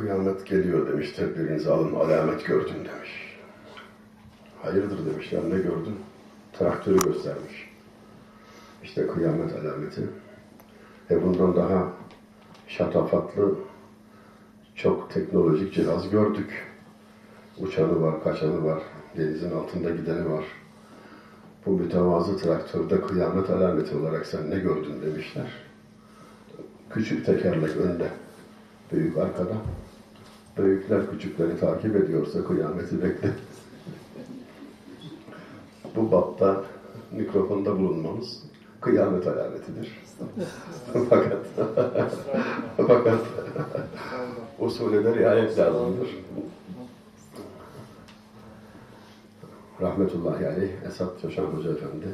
Kıyamet geliyor demiş, tedbirinizi alın, alamet gördüm demiş. Hayırdır demişler, ne gördün? Traktörü göstermiş. İşte kıyamet alameti. E bundan daha şatafatlı, çok teknolojik cihaz gördük. Uçanı var, kaçanı var, denizin altında gideni var. Bu mütevazı traktörde kıyamet alameti olarak sen ne gördün demişler. Küçük tekerlek önde, büyük arkada. Büyükler küçükleri takip ediyorsa kıyameti bekle. Bu bapta mikrofonda bulunmamız kıyamet alametidir. fakat fakat usulüne de riayet lazımdır. Rahmetullahi aleyh Esat Coşan Hoca Efendi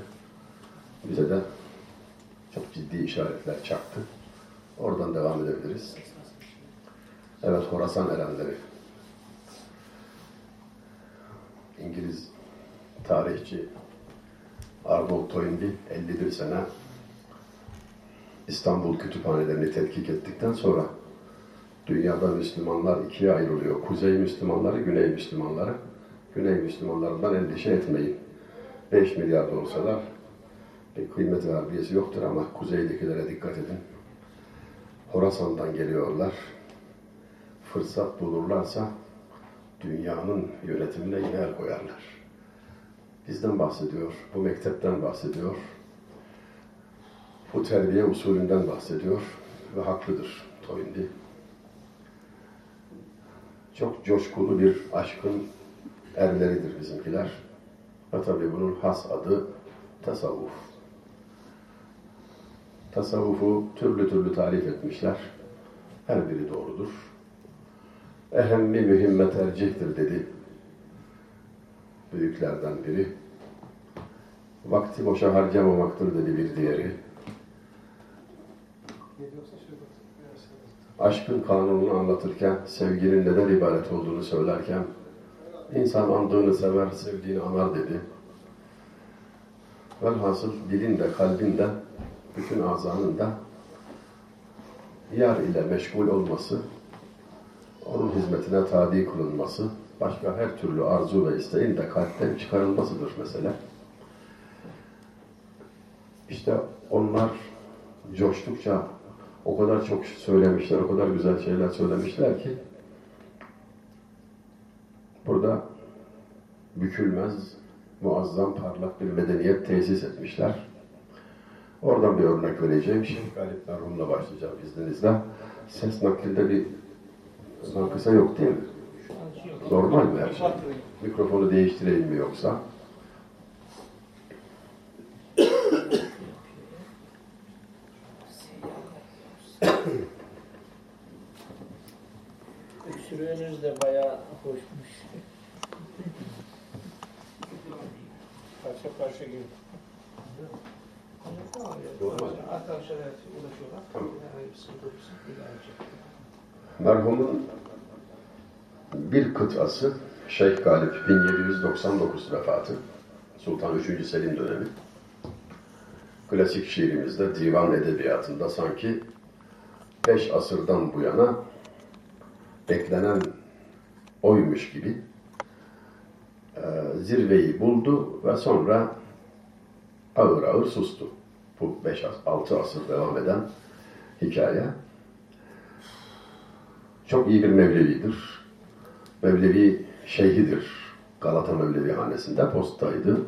bize de çok ciddi işaretler çaktı. Oradan devam edebiliriz. Evet, Horasan erenleri. İngiliz tarihçi Arnold Toynbee 51 sene İstanbul kütüphanelerini tetkik ettikten sonra dünyada Müslümanlar ikiye ayrılıyor. Kuzey Müslümanları, Güney Müslümanları. Güney Müslümanlarından endişe etmeyin. 5 milyar da olsalar bir kıymeti harbiyesi yoktur ama kuzeydekilere dikkat edin. Horasan'dan geliyorlar. Fırsat bulurlarsa dünyanın yönetimine el koyarlar. Bizden bahsediyor, bu mektepten bahsediyor, bu terbiye usulünden bahsediyor ve haklıdır Toynbee. Çok coşkulu bir aşkın erleridir bizimkiler. Ve tabi bunun has adı tasavvuf. Tasavvufu türlü türlü tarif etmişler. Her biri doğrudur. Ehemmi mühimme tercihtir dedi. Büyüklerden biri. Vakti boşa harcamamaktır dedi bir diğeri. Aşkın kanununu anlatırken, sevginin neden ibaret olduğunu söylerken, insan andığını sever, sevdiğini anar dedi. Velhasıl dilinde, kalbinde, bütün azanın da yar ile meşgul olması, onun hizmetine tabi kılınması, başka her türlü arzu ve isteğin de kalpten çıkarılmasıdır mesela. İşte onlar coştukça o kadar çok söylemişler, o kadar güzel şeyler söylemişler ki burada bükülmez, muazzam, parlak bir medeniyet tesis etmişler. Oradan bir örnek vereceğim. Şimdi Galip Merhum'la başlayacağım izninizle. Ses naklinde bir kısa yok değil mi? Normal mi her şey? Mikrofonu değiştireyim mi yoksa? Öksürüğünüz de bayağı hoşmuş. Parça parça gibi. Normal. Arkadaşlar evet ulaşıyorlar. Tamam. Yani bir sıkıntı olursa ilgilenecek. Merhumun bir kıtası Şeyh Galip 1799 vefatı. Sultan 3. Selim dönemi. Klasik şiirimizde divan edebiyatında sanki beş asırdan bu yana beklenen oymuş gibi e, zirveyi buldu ve sonra ağır ağır sustu. Bu 5-6 asır devam eden hikaye. Çok iyi bir Mevlevidir. Mevlevi şeyhidir. Galata Mevlevi hanesinde postaydı.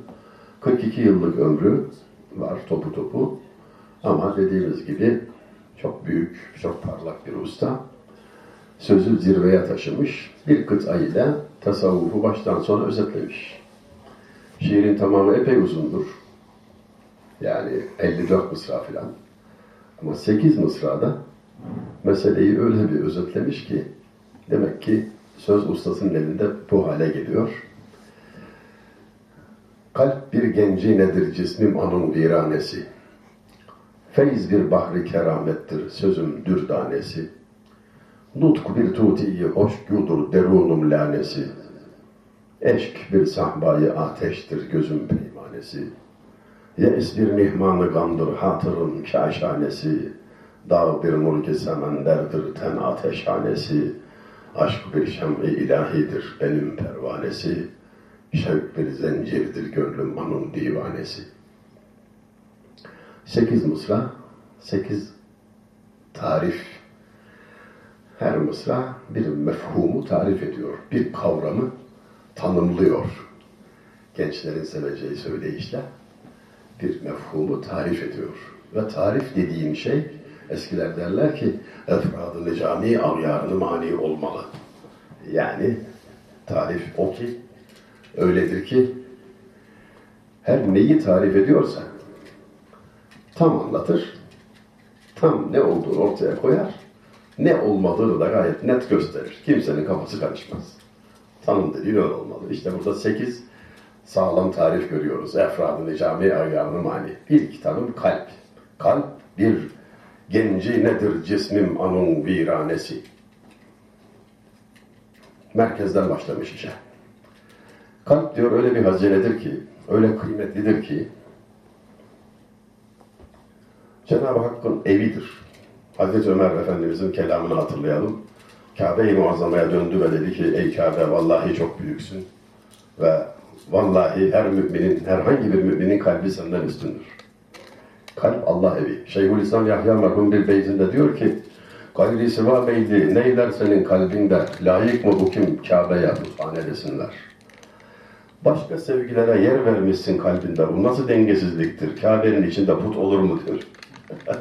42 yıllık ömrü var topu topu. Ama dediğimiz gibi çok büyük, çok parlak bir usta. Sözü zirveye taşımış. Bir kıta ile tasavvufu baştan sona özetlemiş. Şiirin tamamı epey uzundur. Yani 54 mısra filan. Ama 8 mısrada meseleyi öyle bir özetlemiş ki demek ki söz ustasının elinde bu hale geliyor. Kalp bir genci nedir cismim anın viranesi. Feyz bir bahri keramettir sözüm dürdanesi. Nutk bir tutiyi hoşgudur derunum lanesi. Eşk bir sahbayı ateştir gözüm peymanesi. Yeis bir mihmanı gandır hatırın kaşanesi. Dağ bir mulki semenderdir ten ateşhanesi. Aşk bir şem-i ilahidir benim pervanesi. Şevk bir zencirdir gönlüm anın divanesi. Sekiz mısra, sekiz tarif. Her mısra bir mefhumu tarif ediyor. Bir kavramı tanımlıyor. Gençlerin seveceği söyleyişle bir mefhumu tarif ediyor. Ve tarif dediğim şey eskiler derler ki efradı cami avyarını mani olmalı. Yani tarif o ki öyledir ki her neyi tarif ediyorsa tam anlatır, tam ne olduğunu ortaya koyar, ne olmadığını da gayet net gösterir. Kimsenin kafası karışmaz. Tanım dediğin öyle olmalı. İşte burada sekiz sağlam tarif görüyoruz. Efradın cami ayağını mani. İlk tanım kalp. Kalp bir genci nedir cismim anın viranesi. Merkezden başlamış işe. Kalp diyor öyle bir hazinedir ki, öyle kıymetlidir ki, Cenab-ı Hakk'ın evidir. Hazreti Ömer Efendimizin kelamını hatırlayalım. Kabe-i Muazzama'ya döndü ve dedi ki, ey Kabe vallahi çok büyüksün ve vallahi her müminin, herhangi bir müminin kalbi senden üstündür. Kalp Allah evi. Şeyhülislam Yahya merhum bir beytinde diyor ki, Gayri sıva beyli neyler senin kalbinde, layık mı bu kim Kabe'ye buthane desinler. Başka sevgilere yer vermişsin kalbinde. Bu nasıl dengesizliktir? Kabe'nin içinde put olur mu diyor.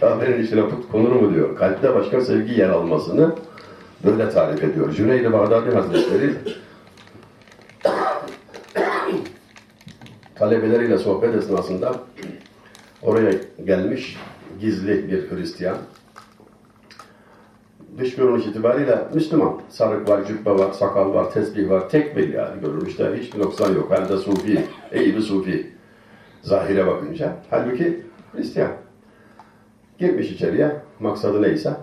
Kabe'nin içine put konur mu diyor. Kalpte başka sevgi yer almasını böyle tarif ediyor. Cüneyd-i Bağdadi Hazretleri talebeleriyle sohbet esnasında oraya gelmiş gizli bir Hristiyan. Dış görünüş itibariyle Müslüman. Sarık var, cübbe var, sakal var, tesbih var. Tek bir yani görünüşte hiçbir noksan yok. Hem de sufi, eybi sufi. Zahire bakınca. Halbuki Hristiyan. Girmiş içeriye, maksadı neyse.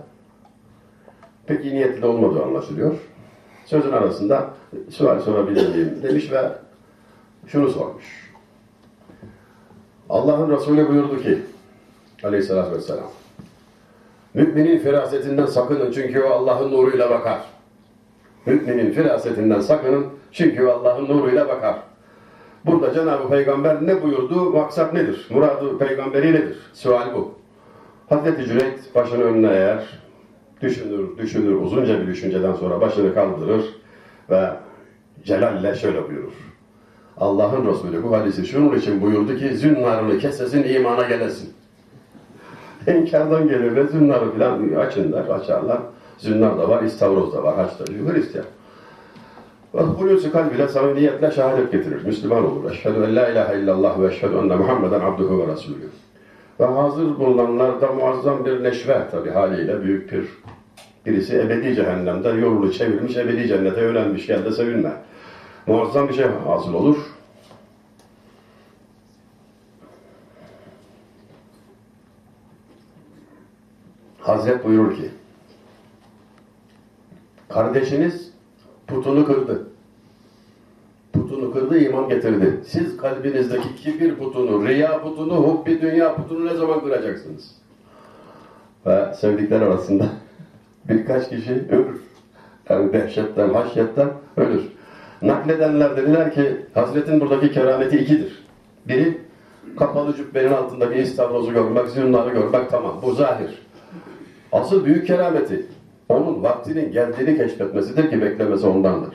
Pek iyi niyetli olmadığı anlaşılıyor. Sözün arasında sual sorabilir miyim demiş ve şunu sormuş. Allah'ın Resulü buyurdu ki aleyhissalatü vesselam Müminin firasetinden sakının çünkü o Allah'ın nuruyla bakar. Müminin firasetinden sakının çünkü o Allah'ın nuruyla bakar. Burada Cenab-ı Peygamber ne buyurdu? Maksat nedir? Muradı peygamberi nedir? Sual bu. Hazreti Cüneyt başını önüne eğer, düşünür, düşünür, uzunca bir düşünceden sonra başını kaldırır ve Celal'le şöyle buyurur. Allah'ın Resulü bu hadisi şunun için buyurdu ki zünnarını kesesin imana gelesin. İnkardan gelir ve zünnarı falan açınlar, açarlar. Zünnar da var, istavroz da var, haç da Hristiyan. Ve hulusi kalbiyle samimiyetle şehadet getirir. Müslüman olur. Eşhedü en la ilahe illallah ve eşhedü enne Muhammeden abduhu ve rasulü. Ve hazır bulunanlarda muazzam bir neşve tabi haliyle büyük bir birisi ebedi cehennemden yolunu çevirmiş, ebedi cennete yönelmiş, gel de sevinme. Muazzam bir şey hasıl olur. Hazret buyurur ki, kardeşiniz putunu kırdı. Putunu kırdı, iman getirdi. Siz kalbinizdeki kibir putunu, riya putunu, hubbi dünya putunu ne zaman kıracaksınız? Ve sevdikler arasında birkaç kişi ölür. Yani dehşetten, haşyetten ölür. Nakledenler dediler ki, Hazretin buradaki kerameti ikidir. Biri, kapalı cübbenin altında bir istavrozu görmek, zünnarı görmek tamam. Bu zahir. Asıl büyük kerameti onun vaktinin geldiğini keşfetmesidir ki beklemesi ondandır.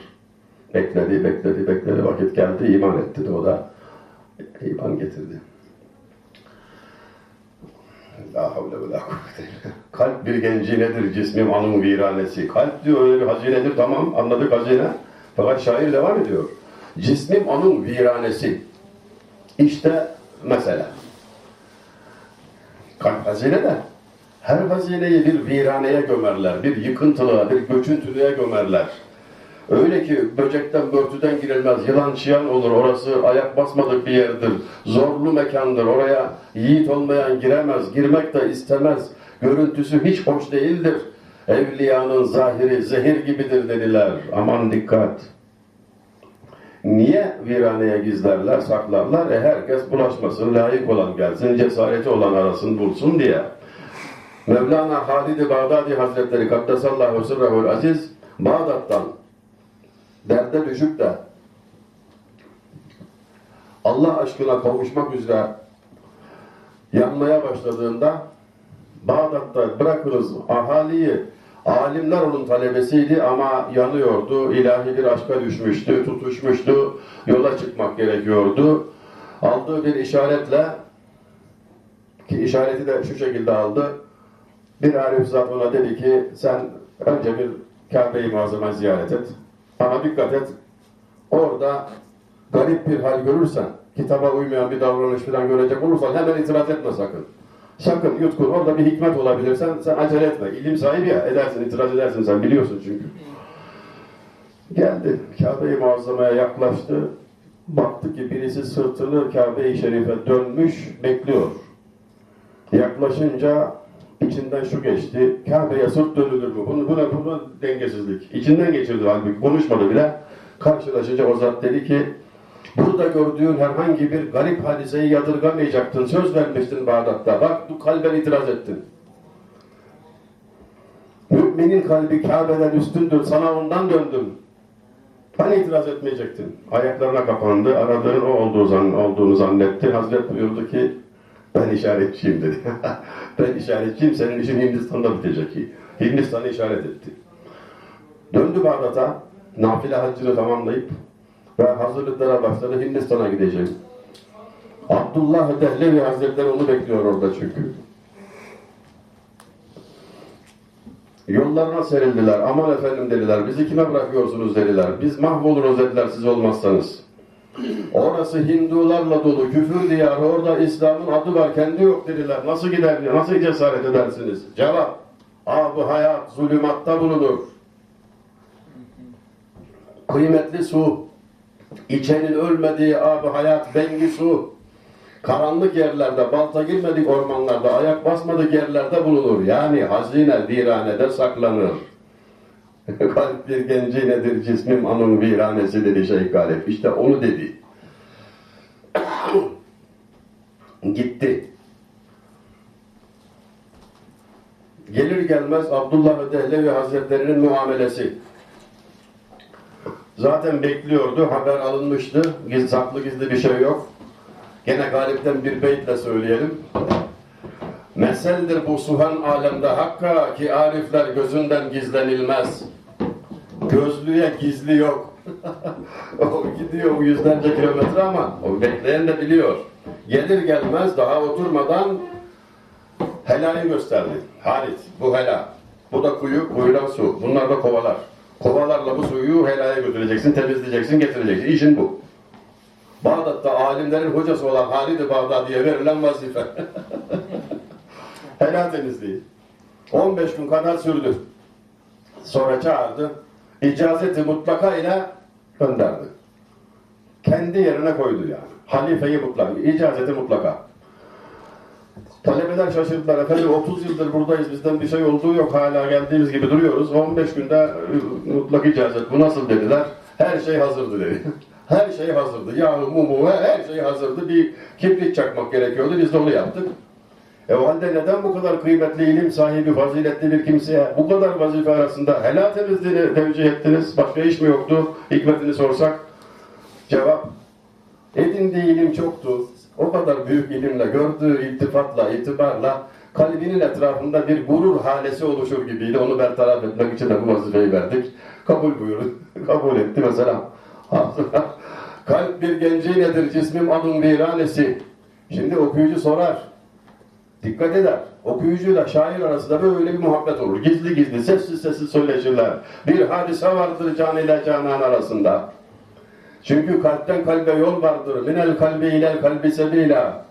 Bekledi, bekledi, bekledi. Vakit geldi, iman etti de o da iman getirdi. La havle ve la kuvvete. Kalp bir genci nedir? Cismim anım viranesi. Kalp diyor öyle bir hazinedir. Tamam anladık hazine. Fakat şair devam ediyor. Cismim anım viranesi. İşte mesele. Kalp hazine de her hazineyi bir viraneye gömerler, bir yıkıntılığa, bir göçüntülüğe gömerler. Öyle ki böcekten, börtüden girilmez, yılan çıyan olur, orası ayak basmadık bir yerdir, zorlu mekandır, oraya yiğit olmayan giremez, girmek de istemez, görüntüsü hiç hoş değildir. Evliyanın zahiri zehir gibidir dediler, aman dikkat. Niye viraneye gizlerler, saklarlar? E herkes bulaşmasın, layık olan gelsin, cesareti olan arasın, bulsun diye. Mevlana Halid-i Bağdadi Hazretleri Kaddesallahu sırrahul aziz Bağdat'tan derde düşüp de Allah aşkına kavuşmak üzere yanmaya başladığında Bağdat'ta bırakırız ahaliyi alimler onun talebesiydi ama yanıyordu. ilahi bir aşka düşmüştü, tutuşmuştu. Yola çıkmak gerekiyordu. Aldığı bir işaretle ki işareti de şu şekilde aldı. Bir arif zat ona dedi ki sen önce bir Kabe-i Muazzama'yı ziyaret et. Ama dikkat et. Orada garip bir hal görürsen, kitaba uymayan bir davranış falan görecek olursan hemen itiraz etme sakın. Sakın yutkur. Orada bir hikmet olabilir. Sen, sen acele etme. İlim sahibi ya. Edersin, itiraz edersin. Sen biliyorsun çünkü. Geldi. Kabe-i Muazzama'ya yaklaştı. Baktı ki birisi sırtını Kabe-i Şerif'e dönmüş, bekliyor. Yaklaşınca içinden şu geçti. Kabe'ye sırt dönülür mü? Bunu, buna, buna dengesizlik. İçinden geçirdi halbuki. Konuşmadı bile. Karşılaşınca o zat dedi ki Burada gördüğün herhangi bir garip hadiseyi yadırgamayacaktın. Söz vermiştin Bağdat'ta. Bak bu kalben itiraz ettin. Müminin kalbi Kabe'den üstündür. Sana ondan döndüm. Hani itiraz etmeyecektin? Ayaklarına kapandı. Aradığın o olduğu zan, olduğunu zannetti. Hazret buyurdu ki ben işaretçiyim dedi. ben işaretçiyim. Senin işin Hindistan'da bitecek. Hindistan'ı işaret etti. Döndü Bağdat'a. Nafile haccını tamamlayıp ve hazırlıklara başladı. Hindistan'a gideceğim. Abdullah Dehlevi Hazretleri onu bekliyor orada çünkü. Yollarına serildiler. Aman efendim dediler. Bizi kime bırakıyorsunuz dediler. Biz mahvoluruz dediler siz olmazsanız. Orası Hindularla dolu küfür diyarı. Orada İslam'ın adı var. Kendi yok dediler. Nasıl gider? Nasıl cesaret edersiniz? Cevap. Ab hayat zulümatta bulunur. Kıymetli su. İçenin ölmediği abi hayat bengi su. Karanlık yerlerde, balta girmedik ormanlarda, ayak basmadık yerlerde bulunur. Yani hazine viranede saklanır. Kalp bir genci nedir cismim anın viranesi dedi Şeyh Galip. İşte onu dedi. Gitti. Gelir gelmez Abdullah Dehlevi Hazretleri'nin muamelesi. Zaten bekliyordu, haber alınmıştı. Giz, saklı gizli bir şey yok. Gene galipten bir beytle söyleyelim. Meseldir bu suhan alemde hakka ki arifler gözünden gizlenilmez. Gözlüğe gizli yok. o gidiyor yüzlerce kilometre ama o bekleyen de biliyor. Gelir gelmez daha oturmadan helayı gösterdi. Halit bu hela. Bu da kuyu, kuyudan su. Bunlar da kovalar. Kovalarla bu suyu helaya götüreceksin, temizleyeceksin, getireceksin. İşin bu. Bağdat'ta alimlerin hocası olan Halid-i Bağdadi'ye verilen vazife. Helal temizliği. 15 gün kadar sürdü. Sonra çağırdı. İcazeti mutlaka ile gönderdi. Kendi yerine koydu yani. Halifeyi mutlaka, icazeti mutlaka. Talebeler şaşırdılar. Efendim 30 yıldır buradayız. Bizden bir şey olduğu yok. Hala geldiğimiz gibi duruyoruz. 15 günde e, mutlak icazet. Bu nasıl dediler. Her şey hazırdı dedi. Her şey hazırdı. Yağı, mumu, her şey hazırdı. Bir kibrit çakmak gerekiyordu. Biz de onu yaptık. E o halde neden bu kadar kıymetli ilim sahibi, faziletli bir kimseye bu kadar vazife arasında helal temizliğini tevcih ettiniz? Başka iş mi yoktu? Hikmetini sorsak. Cevap. Edindiği ilim çoktu. O kadar büyük ilimle, gördüğü iltifatla, itibarla kalbinin etrafında bir gurur halesi oluşur gibiydi. Onu bertaraf etmek için de bu vazifeyi verdik. Kabul buyurun. Kabul etti mesela. Kalp bir genci nedir? Cismim adın viranesi. Şimdi okuyucu sorar. Dikkat eder. Okuyucuyla şair arasında böyle bir muhabbet olur. Gizli gizli, sessiz sessiz söyleşirler. Bir hadise vardır can ile canan arasında. Çünkü kalpten kalbe yol vardır. Minel kalbi ilel kalbi sebila.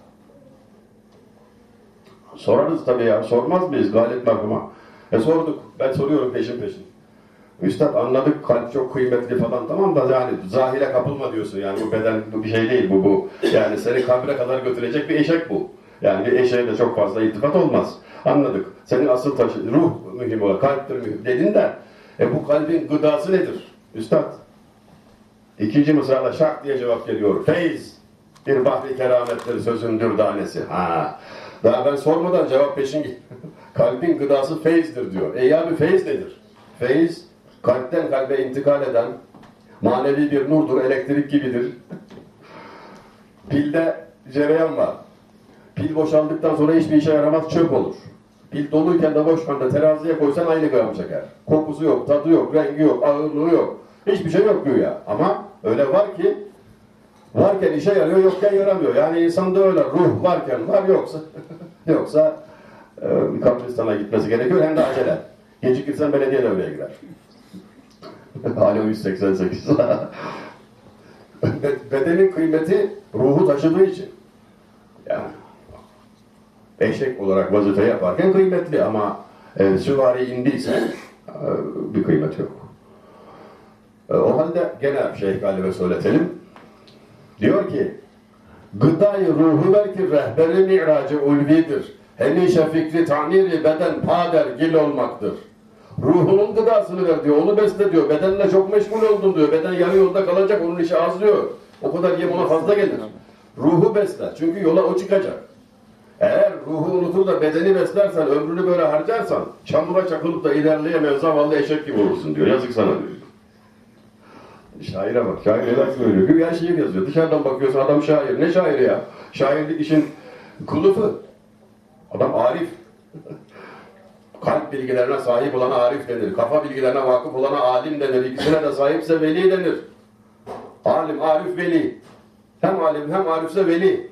Sorarız tabii ya. Sormaz mıyız Galip merhuma? E sorduk. Ben soruyorum peşin peşin. Üstad anladık kalp çok kıymetli falan tamam da yani zahire kapılma diyorsun yani bu beden bu bir şey değil bu bu. Yani seni kabre kadar götürecek bir eşek bu. Yani bir eşeğe de çok fazla iltifat olmaz. Anladık. Senin asıl taşı, ruh mühim olan, kalptir mühim dedin de e bu kalbin gıdası nedir? Üstad. İkinci mısrada şak diye cevap geliyor. Feyz. Bir bahri keramettir sözün dürdanesi. Ha. Daha ben sormadan cevap peşin. Kalbin gıdası feyizdir diyor. E ya bir feyz nedir? Feyz kalpten kalbe intikal eden manevi bir nurdur, elektrik gibidir. Pilde cereyan var. Pil boşaldıktan sonra hiçbir işe yaramaz, çöp olur. Pil doluyken de boş kanda teraziye koysan aynı gram çeker. Kokusu yok, tadı yok, rengi yok, ağırlığı yok. Hiçbir şey yok güya. Ama öyle var ki varken işe yarıyor, yokken yaramıyor. Yani insanda öyle ruh varken var yoksa yoksa e, kabristana gitmesi gerekiyor hem de acele. Gecikirsen belediye devreye girer. Hala 188. Be- Bedenin kıymeti ruhu taşıdığı için. Yani eşek olarak vazife yaparken kıymetli ama e, süvari indiyse e, bir kıymet yok. E, o halde gene Şeyh Galip'e söyletelim. Diyor ki Gıdayı ruhu ver ki rehberi mi'racı ulvidir. Hemişe fikri taniri beden pader gil olmaktır. Ruhunun gıdasını ver diyor. Onu besle diyor. Bedenle çok meşgul oldun diyor. Beden yarı yolda kalacak. Onun işi az diyor. O kadar yem ona fazla gelir. Ruhu besle. Çünkü yola o çıkacak. Eğer ruhu unutur da bedeni beslersen, ömrünü böyle harcarsan, çamura çakılıp da ilerleyemeyen zavallı eşek gibi olursun diyor. Yazık sana diyor. Şaire bak, şair neler söylüyor. Güya şiir yazıyor. Dışarıdan bakıyorsun adam şair. Ne şairi ya? Şairlik işin kılıfı. Adam arif. Kalp bilgilerine sahip olana arif denir. Kafa bilgilerine vakıf olana alim denir. İkisine de sahipse veli denir. Alim, arif, veli. Hem alim hem arifse veli.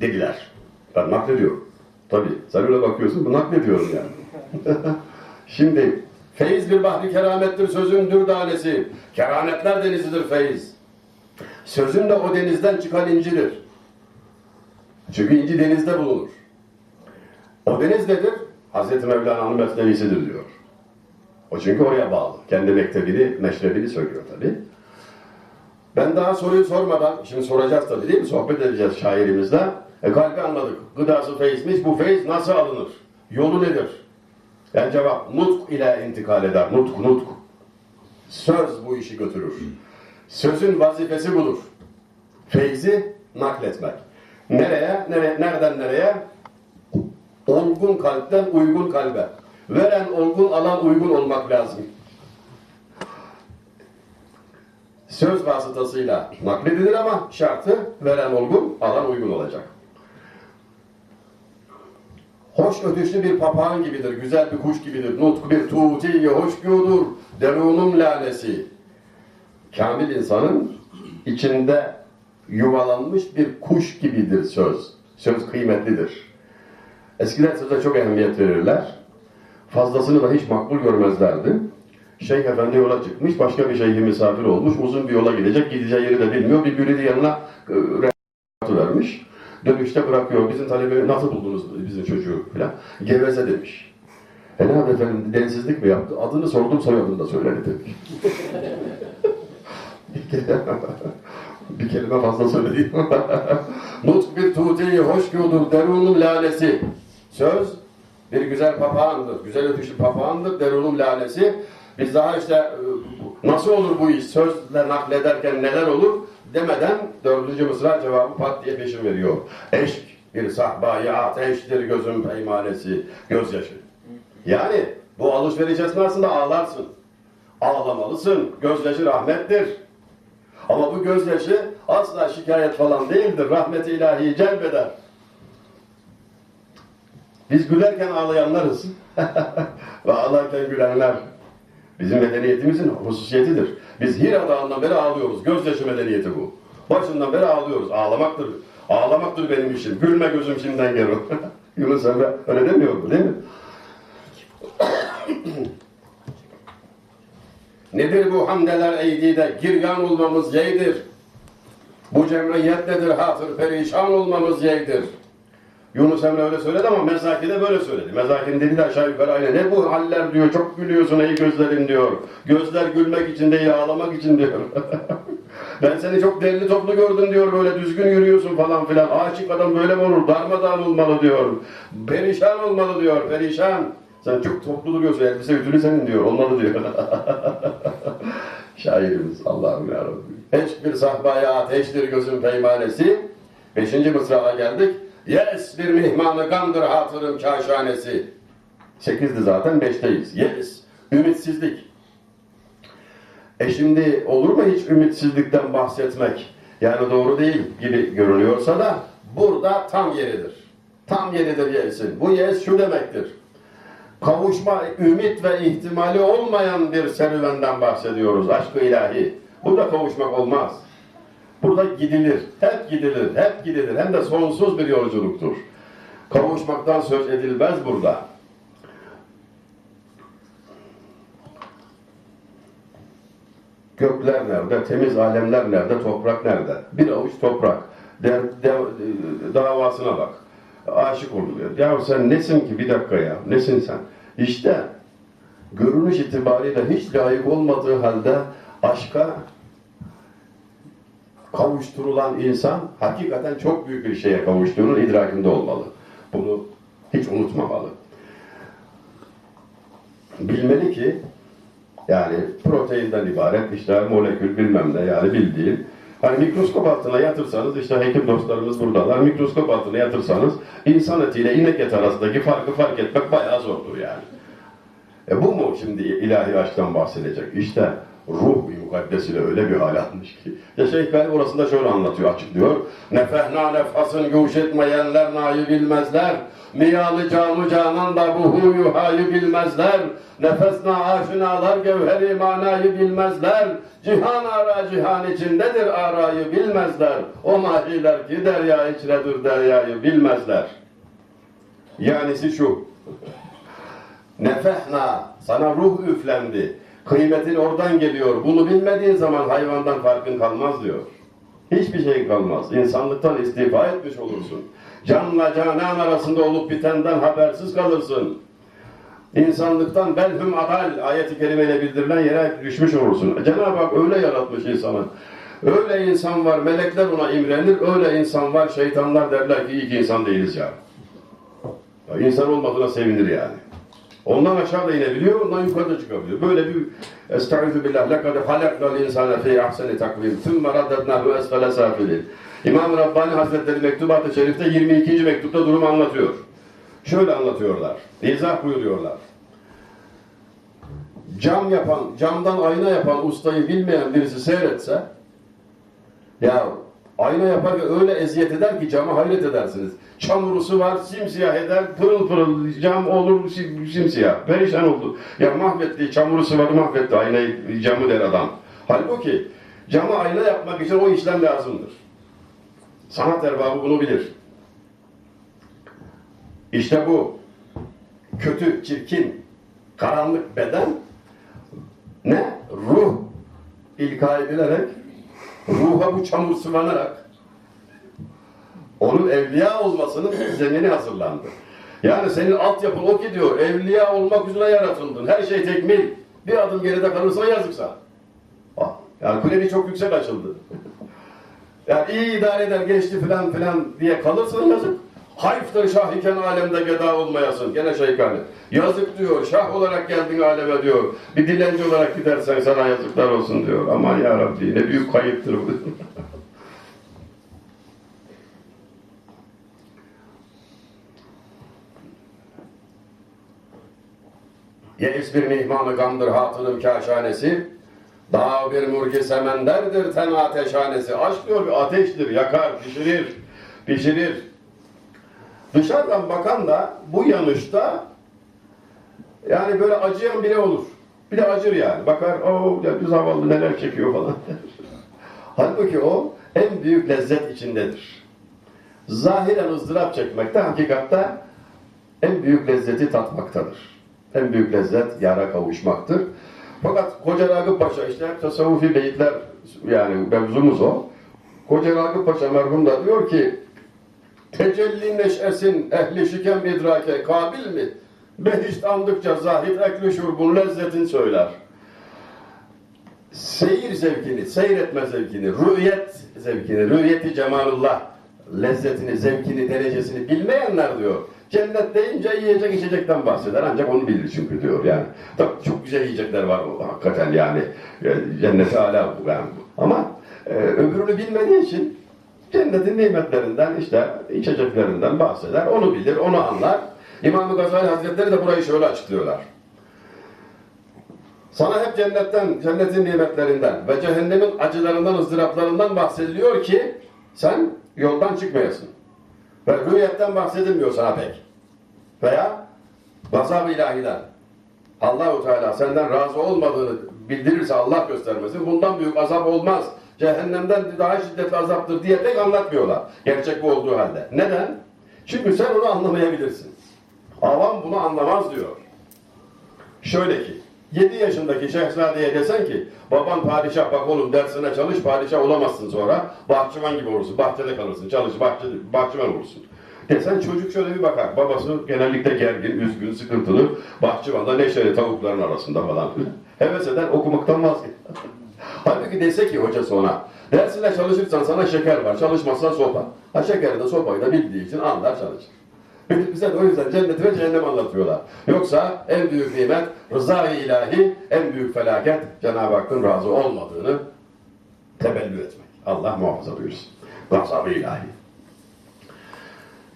Dediler. Ben naklediyorum. Tabii. Sen öyle bakıyorsun, bu naklediyorum yani. Şimdi feyiz bir bahri keramettir sözün dürdanesi. Kerametler denizidir feyiz. Sözün de o denizden çıkan incidir. Çünkü inci denizde bulunur. O deniz nedir? Hazreti Mevlana'nın mesnevisidir diyor. O çünkü oraya bağlı. Kendi mektebini, meşrebini söylüyor tabi. Ben daha soruyu sormadan, şimdi soracağız tabi değil mi? Sohbet edeceğiz şairimizle. E kalbi anladık. Gıdası feyizmiş. Bu feyiz nasıl alınır? Yolu nedir? Yani cevap nutk ile intikal eder. Nutk, nutk. Söz bu işi götürür. Sözün vazifesi budur. Feyzi nakletmek. Nereye? Nere, nereden nereye? Olgun kalpten uygun kalbe. Veren olgun, alan uygun olmak lazım. Söz vasıtasıyla nakledilir ama şartı veren olgun, alan uygun olacak. Hoş ötüşlü bir papağan gibidir, güzel bir kuş gibidir. Nutku bir tuğtiye hoşgörüdür, derunum lanesi. Kamil insanın içinde yuvalanmış bir kuş gibidir söz. Söz kıymetlidir. Eskiden söze çok ehemmiyet verirler. Fazlasını da hiç makbul görmezlerdi. Şeyh Efendi yola çıkmış, başka bir şeyhi misafir olmuş, uzun bir yola gidecek, gideceği yeri de bilmiyor. Bir müridi yanına e, vermiş. Dönüşte bırakıyor. Bizim talebi nasıl buldunuz bizim çocuğu falan. Geveze demiş. E ne yaptı efendim, densizlik mi yaptı? Adını sordum, soyadını da söyledi demiş. bir kelime fazla söyledim. Nutk bir tuğteyi hoşgörüdür, derunun lalesi. Söz bir güzel papağandır, güzel ötüşlü papağandır, derunun lalesi. Biz daha işte e, nasıl olur bu iş, sözle naklederken neler olur demeden dördüncü mısra cevabı pat diye peşin veriyor. Eşk bir sahbayı ateştir gözün peymanesi, gözyaşı. Yani bu alışveriş esnasında ağlarsın. Ağlamalısın. Gözyaşı rahmettir. Ama bu gözyaşı asla şikayet falan değildir. Rahmet-i ilahiyi celbeder. Biz gülerken ağlayanlarız. Ve ağlarken gülenler. Bizim medeniyetimizin hususiyetidir. Biz Hira Dağı'ndan beri ağlıyoruz. Gözyaşı medeniyeti bu. Başından beri ağlıyoruz. Ağlamaktır. Ağlamaktır benim işim. Gülme gözüm şimdiden gel. Yunus Emre öyle demiyor mu değil mi? Nedir bu hamdeler eydide girgan olmamız yeydir. Bu cemiyet nedir hatır perişan olmamız yeydir. Yunus Emre öyle söyledi ama Mezaki de böyle söyledi. Mezaki'nin dedi de aşağı yukarı aynı. Ne bu haller diyor, çok gülüyorsun ey gözlerin diyor. Gözler gülmek için değil, ağlamak için diyor. ben seni çok derli toplu gördüm diyor, böyle düzgün yürüyorsun falan filan. Aşık adam böyle mi olur, darmadağın olmalı diyor. Perişan olmalı diyor, perişan. Sen çok toplu duruyorsun, elbise ütülü senin diyor, olmalı diyor. Şairimiz Allah'ım yarabbim. Hiçbir sahbaya ateştir gözün peymanesi. Beşinci mısrağa geldik. Yes bir mihmanı gandır hatırım kaşanesi. Sekizdi zaten beşteyiz. Yes. Ümitsizlik. E şimdi olur mu hiç ümitsizlikten bahsetmek? Yani doğru değil gibi görünüyorsa da burada tam yeridir. Tam yeridir yesin. Bu yes şu demektir. Kavuşma, ümit ve ihtimali olmayan bir serüvenden bahsediyoruz. Aşkı ilahi. Burada kavuşmak olmaz. Burada gidilir. Hep gidilir. Hep gidilir. Hem de sonsuz bir yolculuktur. Kavuşmaktan söz edilmez burada. Gökler nerede? Temiz alemler nerede? Toprak nerede? Bir avuç toprak. Der, der- davasına bak. Aşık oluyor. Ya sen nesin ki? Bir dakika ya. Nesin sen? İşte görünüş itibariyle hiç layık olmadığı halde aşka kavuşturulan insan hakikaten çok büyük bir şeye kavuştuğunun idrakinde olmalı. Bunu hiç unutmamalı. Bilmeli ki yani proteinden ibaret işte molekül bilmem ne yani bildiğin. Hani mikroskop altına yatırsanız işte hekim dostlarımız buradalar. Mikroskop altına yatırsanız insan etiyle inek eti arasındaki farkı fark etmek bayağı zordur yani. E bu mu şimdi ilahi aşktan bahsedecek? İşte ruh mukaddes ile öyle bir hal almış ki. Ya Şeyh Galip orasında şöyle anlatıyor, açıklıyor. Nefehna nefhasın güç etmeyenler nayı bilmezler. Miyalı canı canan da bu huyu hayı bilmezler. Nefesna aşinalar gevheri manayı bilmezler. Cihan ara cihan içindedir arayı bilmezler. O mahiler ki derya içredir deryayı bilmezler. Yanisi şu. Nefehna, sana ruh üflendi. Kıymetin oradan geliyor. Bunu bilmediğin zaman hayvandan farkın kalmaz diyor. Hiçbir şey kalmaz. İnsanlıktan istifa etmiş olursun. Canla canan arasında olup bitenden habersiz kalırsın. İnsanlıktan belhum adal ayeti kerimeyle bildirilen yere düşmüş olursun. Cenab-ı Hak öyle yaratmış insanı. Öyle insan var, melekler ona imrenir. Öyle insan var, şeytanlar derler ki iyi ki insan değiliz ya. ya insan olmadığına sevinir yani. Ondan aşağı da inebiliyor, ondan yukarıda çıkabiliyor. Böyle bir Estaizu billah lekad halaknal insane fi ahseni takvim thumma raddadnahu esfele safilin. İmam Rabbani Hazretleri Mektubat-ı Şerif'te 22. mektupta durumu anlatıyor. Şöyle anlatıyorlar. İzah buyuruyorlar. Cam yapan, camdan ayna yapan ustayı bilmeyen birisi seyretse ya ayna yaparken öyle eziyet eder ki cama hayret edersiniz. Çamurusu var, simsiyah eder, pırıl pırıl cam olur sim- simsiyah. Perişan oldu. Ya mahvetti, çamurusu var mahvetti aynayı, camı der adam. Halbuki cama ayna yapmak için o işlem lazımdır. Sanat erbabı bunu bilir. İşte bu kötü, çirkin, karanlık beden ne? Ruh ilka edilerek ruha bu çamur sıvanarak onun evliya olmasının zemini hazırlandı. Yani senin altyapın o ki diyor, evliya olmak üzere yaratıldın. Her şey tekmil. Bir adım geride kalırsan yazıksa. Bak, Yani kulevi çok yüksek açıldı. Yani iyi idare eder, geçti filan filan diye kalırsan yazık. Hayıftır şah iken alemde geda olmayasın. Gene şeykani. Yazık diyor, şah olarak geldin aleme diyor. Bir dilenci olarak gidersen sana yazıklar olsun diyor. Aman ya Rabbi ne büyük kayıptır bu. Yeis bir mihmanı gamdır hatının kaşanesi. Dağ bir murgi semenderdir ten ateşhanesi. Aşk diyor bir ateştir, yakar, pişirir, pişirir. Dışarıdan bakan da bu yanışta yani böyle acıyan biri olur. Bir de acır yani. Bakar, o ya bir zavallı neler çekiyor falan. Halbuki o en büyük lezzet içindedir. Zahiren ızdırap çekmekte, hakikatte en büyük lezzeti tatmaktadır. En büyük lezzet yara kavuşmaktır. Fakat Koca Ragıp Paşa işte tasavvufi beyitler yani mevzumuz o. Koca Ragıp Paşa merhum da diyor ki Tecelli neşesin ehli şikem idrake kabil mi? Behişt andıkça zahid ekli şurbun lezzetin söyler. Seyir zevkini, seyretme zevkini, rüyet zevkini, rüyeti cemalullah lezzetini, zevkini, derecesini bilmeyenler diyor. Cennet deyince yiyecek içecekten bahseder ancak onu bilir çünkü diyor yani. Tabii çok güzel yiyecekler var hakikaten yani. Cenneti hala bu yani. Ama e, öbürünü bilmediği için cennetin nimetlerinden işte içeceklerinden bahseder. Onu bilir, onu anlar. İmam-ı Gazali Hazretleri de burayı şöyle açıklıyorlar. Sana hep cennetten, cennetin nimetlerinden ve cehennemin acılarından, ızdıraplarından bahsediliyor ki sen yoldan çıkmayasın. Ve rüyetten bahsedilmiyor sana pek. Veya gazab-ı ilahiden. Allahu Teala senden razı olmadığını bildirirse Allah göstermesin. Bundan büyük azap olmaz. Cehennemden daha şiddetli azaptır diye pek anlatmıyorlar. Gerçek bu olduğu halde. Neden? Çünkü sen onu anlamayabilirsin. Avam bunu anlamaz diyor. Şöyle ki, 7 yaşındaki şehzadeye desen ki, baban padişah bak oğlum dersine çalış, padişah olamazsın sonra, bahçıvan gibi olursun, bahçede kalırsın, çalış, bahçe, bahçıvan olursun. Desen çocuk şöyle bir bakar, babası genellikle gergin, üzgün, sıkıntılı, bahçıvanda neşeli tavukların arasında falan. Heves eder, okumaktan vazgeçer. Halbuki dese ki hocası ona, dersine çalışırsan sana şeker var, çalışmazsan sopa. Ha şekeri de sopayı da bildiği için anlar çalışır. Bize de o yüzden cenneti ve cehennem anlatıyorlar. Yoksa en büyük nimet rıza-i ilahi, en büyük felaket Cenab-ı Hakk'ın razı olmadığını tebellü etmek. Allah muhafaza buyursun. Gazabı ilahi.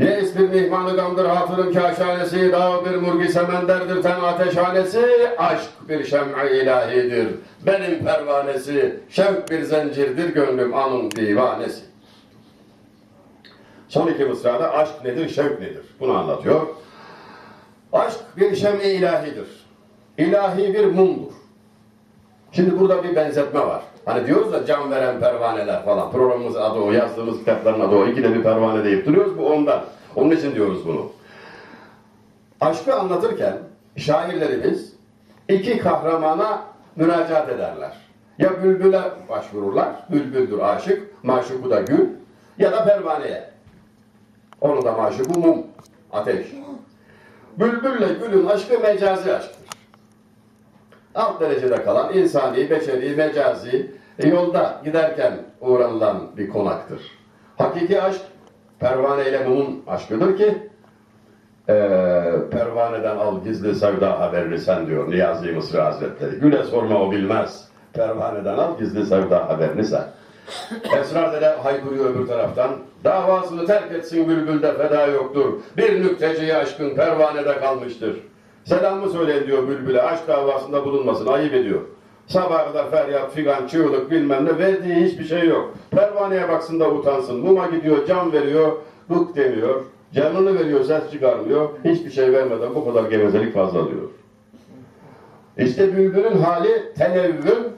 Yes bir mihmanı gamdır hatırın kaşanesi, dağ bir murgi semenderdir ten ateşhanesi, aşk bir şem'i ilahidir. Benim pervanesi, şevk bir zincirdir gönlüm anın divanesi. Son iki mısrada aşk nedir, şevk nedir? Bunu anlatıyor. Aşk bir şem-i ilahidir. İlahi bir mumdur. Şimdi burada bir benzetme var. Hani diyoruz da can veren pervaneler falan. Programımızın adı o, yazdığımız kitapların adı o. İkide bir pervane deyip duruyoruz. Bu ondan. Onun için diyoruz bunu. Aşkı anlatırken şairlerimiz iki kahramana müracaat ederler. Ya bülbüle başvururlar, bülbüldür aşık, maşuku da gül ya da pervaneye. Onun da maşuku mum, ateş. Bülbülle gülün aşkı mecazi aşktır. Alt derecede kalan insani, beşeri, mecazi, e, yolda giderken uğranılan bir konaktır. Hakiki aşk, pervane ile mumun aşkıdır ki, e, pervaneden al gizli sevda haberini sen diyor Niyazi Mısri Hazretleri. Güle sorma o bilmez. Pervaneden al gizli sevda haberini sen. Esrar dede haykırıyor öbür taraftan. Davasını terk etsin bülbülde feda yoktur. Bir nükteci aşkın pervanede kalmıştır. Selamı söyleyin diyor bülbüle. Aşk davasında bulunmasın. Ayıp ediyor. Sabaha kadar feryat, figan, çığlık bilmem ne verdiği hiçbir şey yok. Pervaneye baksın da utansın. Muma gidiyor, can veriyor, hık demiyor. Canını veriyor, ses çıkarmıyor. Hiçbir şey vermeden bu kadar gevezelik fazla diyor. İşte bülbülün hali tenevvüm,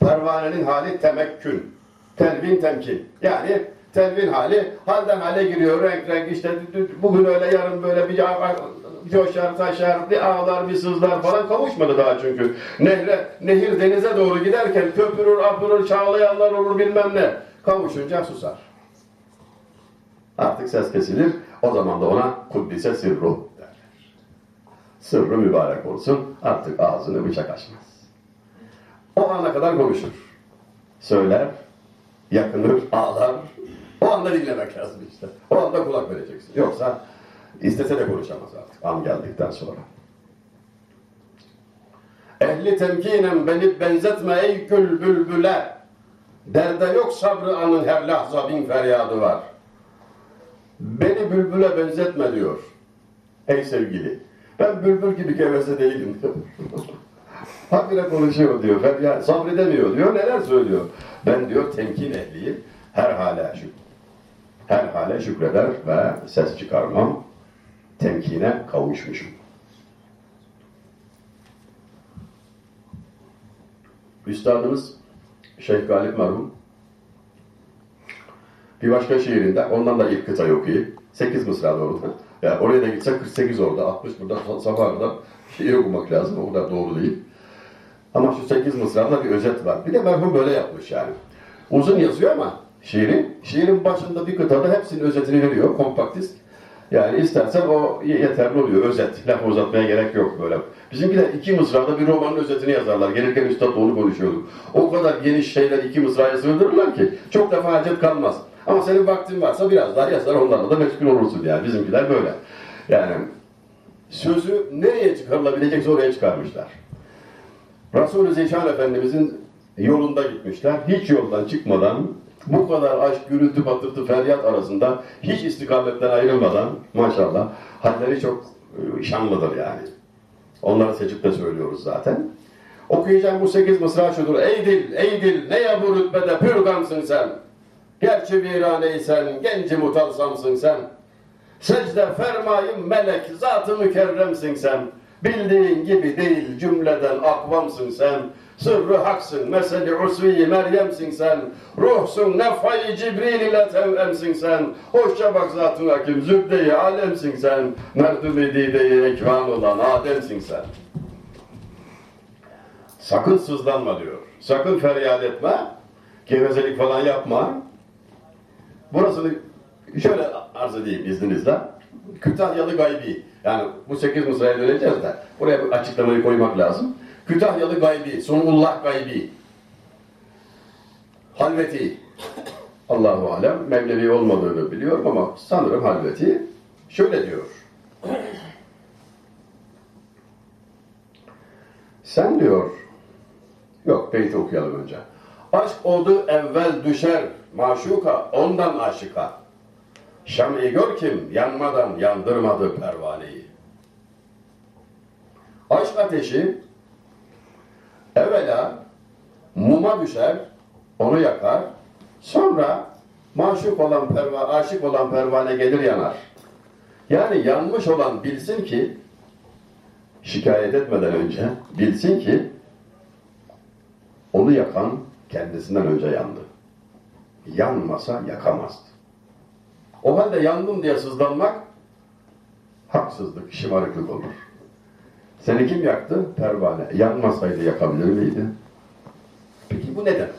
pervanenin hali temekkün. Telvin temkin. Yani telvin hali halden hale giriyor. Renk renk işte bugün öyle yarın böyle bir coşar taşar bir ağlar bir sızlar falan kavuşmadı daha çünkü. Nehre, nehir denize doğru giderken köpürür apırır çağlayanlar olur bilmem ne. Kavuşunca susar. Artık ses kesilir. O zaman da ona kuddise sirru derler. Sırrı mübarek olsun. Artık ağzını bıçak açmaz. O ana kadar konuşur. Söyler, yakınır, ağlar. O anda dinlemek lazım işte. O anda kulak vereceksin. Yoksa istese de konuşamaz artık. An geldikten sonra. Ehli temkinen beni benzetme ey gül bülbüle. Derde yok sabrı anın her lahza bin feryadı var. Beni bülbüle benzetme diyor. Ey sevgili. Ben bülbül gibi geveze değilim diyor. Habire konuşuyor diyor. Ben ya, sabredemiyor diyor. Neler söylüyor? Ben diyor temkin ehliyim. Her hale şük her hale şükreder ve ses çıkarmam. Temkine kavuşmuşum. Üstadımız Şeyh Galip merhum bir başka şiirinde, ondan da ilk kıtayı okuyayım. 8 mısra doğru. Yani oraya da gitsek 48 orada, 60 burada sabaha kadar şiir okumak lazım. O kadar doğru değil. Ama şu 8 mısrada bir özet var. Bir de merhum böyle yapmış yani. Uzun yazıyor ama şiirin, şiirin başında bir kıtada hepsinin özetini veriyor. Kompaktist. Yani istersen o yeterli oluyor. Özet. Lafı uzatmaya gerek yok böyle. Bizimkiler iki mısrada bir romanın özetini yazarlar. Gelirken üstad onu konuşuyorduk. O kadar geniş şeyler iki mısraya sığdırırlar ki çok defa hacet kalmaz. Ama senin vaktin varsa biraz daha yazar onlarla da meşgul olursun yani. Bizimkiler böyle. Yani sözü nereye çıkarılabilecekse oraya çıkarmışlar. Resul-i Zişan Efendimizin yolunda gitmişler. Hiç yoldan çıkmadan bu kadar aşk, gürültü, patırtı, feryat arasında hiç istikametten ayrılmadan maşallah halleri çok e, şanlıdır yani. Onları seçip de söylüyoruz zaten. Okuyacağım bu sekiz mısra şudur. Ey dil, ey dil, neye bu rütbede pürgansın sen? Gerçi viraneysen, genci mutalsamsın sen. Secde fermayım melek, zat-ı mükerremsin sen. Bildiğin gibi değil cümleden akvamsın sen. Sırrı haksın, meseli usvi Meryem'sin sen. Ruhsun, nefayı Cibril ile tevemsin sen. Hoşça bak zatın hakim, zübde-i alemsin sen. Merdum-i dide-i ekvan olan Adem'sin sen. Sakın sızlanma diyor. Sakın feryat etme. Gevezelik falan yapma. Burasını şöyle arz edeyim izninizle. Kütahyalı gaybi. Yani bu sekiz mısraya döneceğiz de buraya bir açıklamayı koymak lazım. Kütahyalı gaybi, sunullah gaybi. Halveti. Allahu alem Mevlevi olmadığını biliyorum ama sanırım halveti. Şöyle diyor. Sen diyor, yok beyti okuyalım önce. Aşk oldu evvel düşer maşuka ondan aşıka. Şam'ı gör kim yanmadan yandırmadı pervaneyi. Aşk ateşi evvela muma düşer, onu yakar. Sonra maşuk olan perva, aşık olan pervane gelir yanar. Yani yanmış olan bilsin ki şikayet etmeden önce bilsin ki onu yakan kendisinden önce yandı. Yanmasa yakamazdı. O halde yandım diye sızlanmak haksızlık, şımarıklık olur. Seni kim yaktı? Pervane. Yanmasaydı yakabilir miydi? Peki bu neden?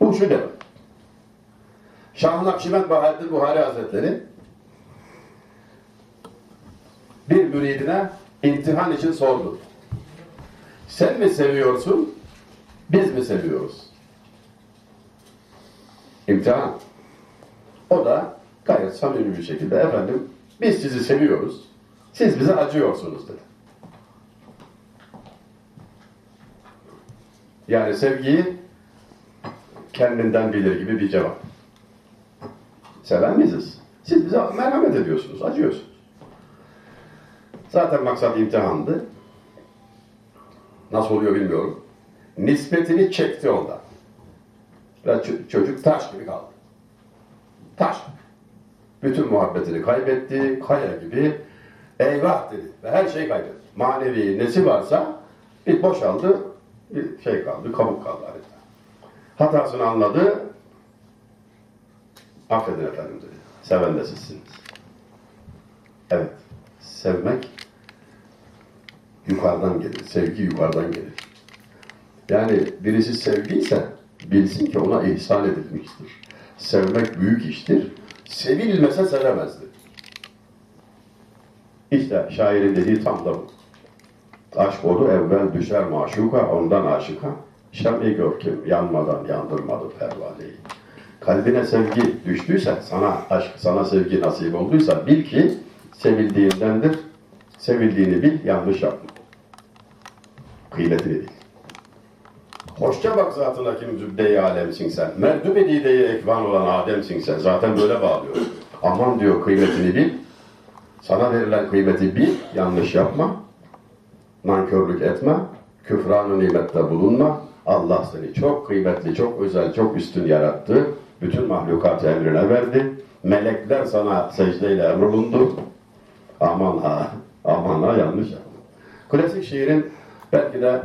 Bu şu demek. Şah-ı Nakşibend Bahaddin Buhari Hazretleri bir müridine imtihan için sordu. Sen mi seviyorsun, biz mi seviyoruz? İmtihan. O da gayet samimi bir şekilde efendim biz sizi seviyoruz, siz bize acıyorsunuz dedi. Yani sevgiyi kendinden bilir gibi bir cevap. Seven biziz. Siz bize merhamet ediyorsunuz, acıyorsunuz. Zaten maksat imtihandı. Nasıl oluyor bilmiyorum. Nispetini çekti ç- çocuk taş gibi kaldı. Taş. Bütün muhabbetini kaybetti, kaya gibi. Eyvah dedi ve her şeyi kaybetti. Manevi nesi varsa bir boşaldı, bir şey kaldı, kabuk kaldı adeta. Hatasını anladı, affedin efendim dedi. Seven de sizsiniz. Evet, sevmek yukarıdan gelir, sevgi yukarıdan gelir. Yani birisi sevdiyse bilsin ki ona ihsan edilmiştir. Sevmek büyük iştir. Sevilmese sevemezdi. İşte şairin dediği tam da bu. Aşk oldu evvel düşer maşuka ondan aşıka. Şem-i gör kim yanmadan yandırmadı pervaneyi. Kalbine sevgi düştüyse, sana aşk, sana sevgi nasip olduysa bil ki sevildiğindendir. Sevildiğini bil, yanlış yapma. Kıymetini bil. Hoşça bak zatına kim zübde-i alemsin sen. Merdub edideyi ekvan olan Adem'sin sen. Zaten böyle bağlıyor. Aman diyor kıymetini bil. Sana verilen kıymeti bil. Yanlış yapma. Nankörlük etme. Küfran-ı nimette bulunma. Allah seni çok kıymetli, çok özel, çok üstün yarattı. Bütün mahlukatı emrine verdi. Melekler sana secdeyle emrolundu. Aman ha, aman ha yanlış yapma. Klasik şiirin belki de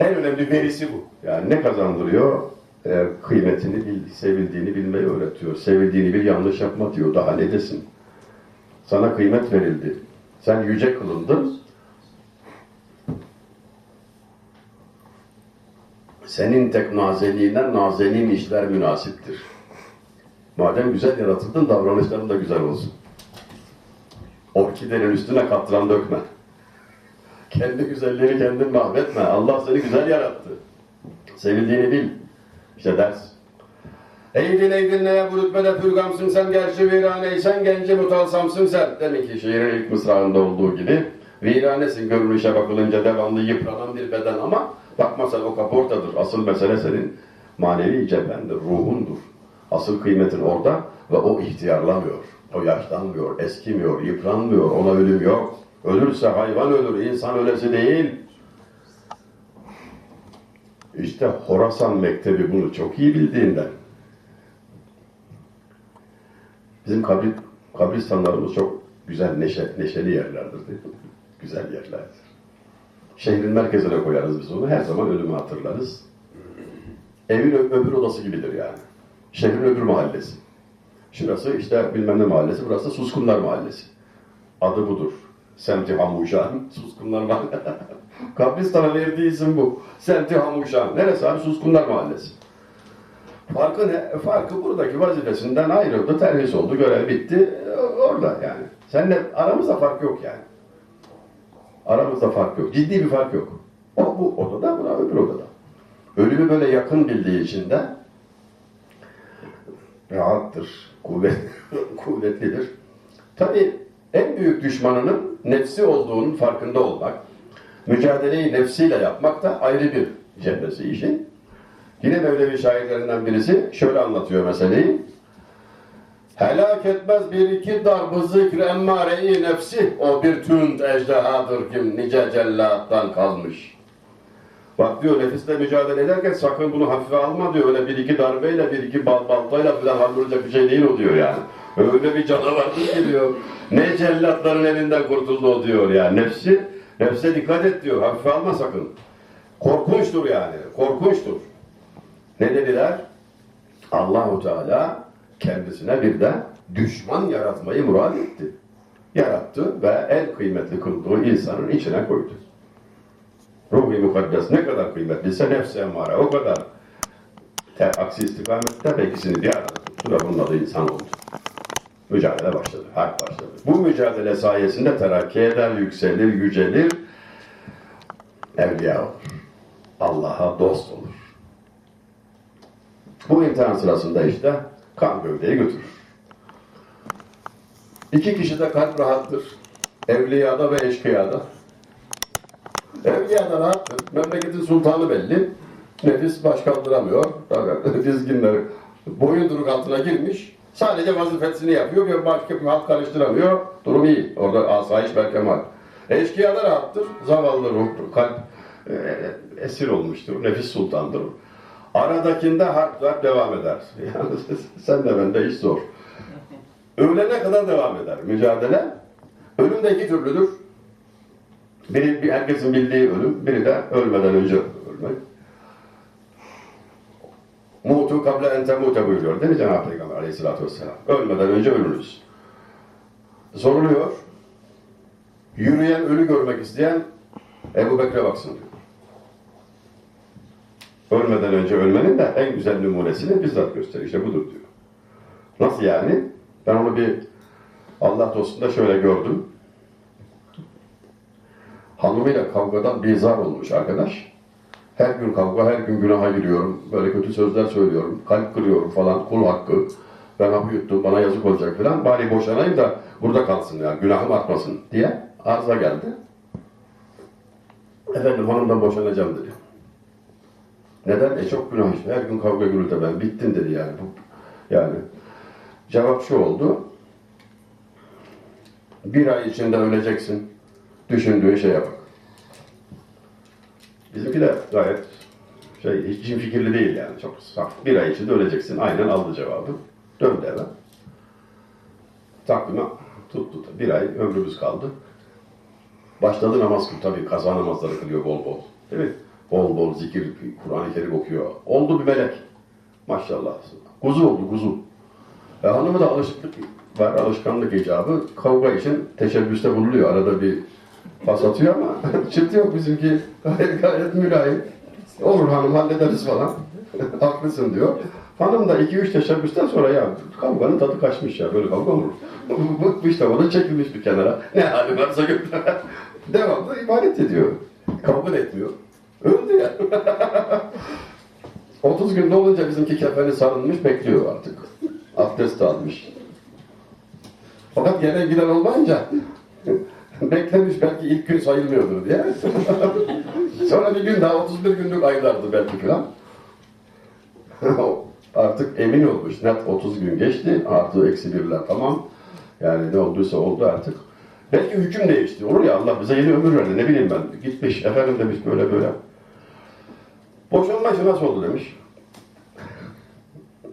en önemli verisi bu. Yani ne kazandırıyor? Eğer kıymetini bil, sevildiğini bilmeyi öğretiyor. Sevildiğini bil, yanlış yapma diyor. Daha ne desin? Sana kıymet verildi. Sen yüce kılındın. Senin tek nazeliğinden nazenin işler münasiptir. Madem güzel yaratıldın, davranışların da güzel olsun. Orkidenin üstüne katran dökme. Kendi güzelliğini kendin mahvetme. Allah seni güzel yarattı. Sevildiğini bil. İşte ders. Eydin eydin neye bu rütbede pürgamsın sen gerçi viraneysen genci mutalsamsın sen. Demin ki şiirin ilk mısrağında olduğu gibi viranesin görünüşe bakılınca devamlı yıpranan bir beden ama bakma sen o kaportadır. Asıl mesele senin manevi cephendir, ruhundur. Asıl kıymetin orada ve o ihtiyarlamıyor. O yaşlanmıyor, eskimiyor, yıpranmıyor, ona ölüm yok. Ölürse hayvan ölür, insan ölesi değil. İşte Horasan Mektebi bunu çok iyi bildiğinden bizim kabri, kabristanlarımız çok güzel, neşe, neşeli yerlerdir değil mi? Güzel yerlerdir. Şehrin merkezine koyarız biz onu. Her zaman ölümü hatırlarız. Evin öbür odası gibidir yani. Şehrin öbür mahallesi. Şurası işte bilmem ne mahallesi, burası da Suskunlar Mahallesi. Adı budur. Semti Hamuşan, Suskunlar Mahallesi. Kabristan'a verdiği isim bu. Semti Hamuşan. Neresi abi? Suskunlar Mahallesi. Farkı ne? Farkı buradaki vazifesinden ayrıldı, terhis oldu, görev bitti. Orada yani. Seninle aramızda fark yok yani. Aramızda fark yok. Ciddi bir fark yok. O bu odada, buna öbür odada. Ölümü böyle yakın bildiği için de rahattır, kuvvet, kuvvetlidir. Tabii en büyük düşmanının nefsi olduğunun farkında olmak, mücadeleyi nefsiyle yapmak da ayrı bir cephesi işin. Yine Mevlevi şairlerinden birisi şöyle anlatıyor meseleyi. Helak etmez bir iki darbı zikr emmare-i nefsi, o bir tünd ejdehadır kim nice cellattan kalmış. Bak diyor nefisle mücadele ederken sakın bunu hafife alma diyor. Öyle bir iki darbeyle, bir iki bal baltayla falan hallolacak bir şey değil o diyor yani. Öyle bir canavardır ki diyor. Ne cellatların elinden kurtuldu o diyor yani. Nefsi, nefse dikkat et diyor. Hafife alma sakın. Korkunçtur yani. Korkunçtur. Ne dediler? Allahu Teala kendisine bir de düşman yaratmayı murad etti. Yarattı ve en kıymetli kıldığı insanın içine koydu. Ruh-i mukaddes ne kadar kıymetliyse nefs-i emmare o kadar te, aksi istikamette ve ikisini bir arada tuttu ve bunun adı insan oldu. Mücadele başladı, harp başladı. Bu mücadele sayesinde terakki eder, yükselir, yücelir, evliya olur. Allah'a dost olur. Bu imtihan sırasında işte kan gövdeyi götürür. İki kişi de kalp rahattır. Evliyada ve eşkıyada. Evliyada rahattır. Memleketin sultanı belli. Nefis baş kaldıramıyor. Dizginleri boyunduruk altına girmiş. Sadece vazifesini yapıyor ve başka bir halk karıştıramıyor. Durum iyi. Orada asayiş berkemal. Eşkıyada rahattır. Zavallı ruhtur. Kalp e, esir olmuştur. Nefis sultandır. Aradakinde harpler devam eder. Yani sen de ben de iş zor. Ölene kadar devam eder mücadele. Ölüm de iki türlüdür. Biri bir herkesin bildiği ölüm, biri de ölmeden önce ölmek. Mutu kable en temute buyuruyor değil mi Cenab-ı Peygamber aleyhissalatü vesselam? Ölmeden önce ölürüz. Soruluyor. Yürüyen ölü görmek isteyen Ebu Bekir'e baksın diyor. Ölmeden önce ölmenin de en güzel numunesini bizzat gösteriyor. İşte budur diyor. Nasıl yani? Ben onu bir Allah dostunda şöyle gördüm. Hanımıyla kavgadan bizar olmuş arkadaş. Her gün kavga, her gün günaha giriyorum. Böyle kötü sözler söylüyorum. Kalp kırıyorum falan. Kul hakkı. Ben hapı yuttum, bana yazık olacak falan. Bari boşanayım da burada kalsın yani. Günahım artmasın diye arıza geldi. Efendim hanımdan boşanacağım dedi. Neden? E çok günah işte. Her gün kavga gürültü ben. Bittim dedi yani. Bu, yani cevap şu oldu. Bir ay içinde öleceksin. Düşündüğün şeye bak. Bizimki de gayet şey, hiç cin fikirli değil yani. Çok saf. Bir ay içinde öleceksin. Aynen aldı cevabı. Döndü eve. Takvime tuttu. Bir ay ömrümüz kaldı. Başladı namaz kıl tabii. Kaza namazları kılıyor bol bol. Değil mi? Bol bol zikir, Kur'an-ı Kerim okuyor. Oldu bir melek. Maşallah. Kuzu oldu kuzu. E, hanımı da alışıklık var, alışkanlık icabı. Kavga için teşebbüste bulunuyor. Arada bir pas atıyor ama çıktı yok bizimki. Gayet, gayet mülayim. Olur hanım hallederiz falan. Haklısın diyor. Hanım da iki üç teşebbüsten sonra ya kavganın tadı kaçmış ya böyle kavga olur? Bıkmış da bana çekilmiş bir kenara. Ne hali varsa gör. Devamlı ibadet ediyor. Kavga da etmiyor. Öldü ya. 30 gün olunca bizimki kefeni sarılmış bekliyor artık. Abdest almış. Fakat gelen giden olmayınca beklemiş belki ilk gün sayılmıyordur diye. Sonra bir gün daha 31 günlük aylardı belki falan. artık emin olmuş. Net 30 gün geçti. Artı eksi birler tamam. Yani ne olduysa oldu artık. Belki hüküm değişti. Olur ya Allah bize yeni ömür verdi. Ne bileyim ben. Gitmiş. Efendim demiş böyle böyle. Boşanma işi nasıl oldu demiş.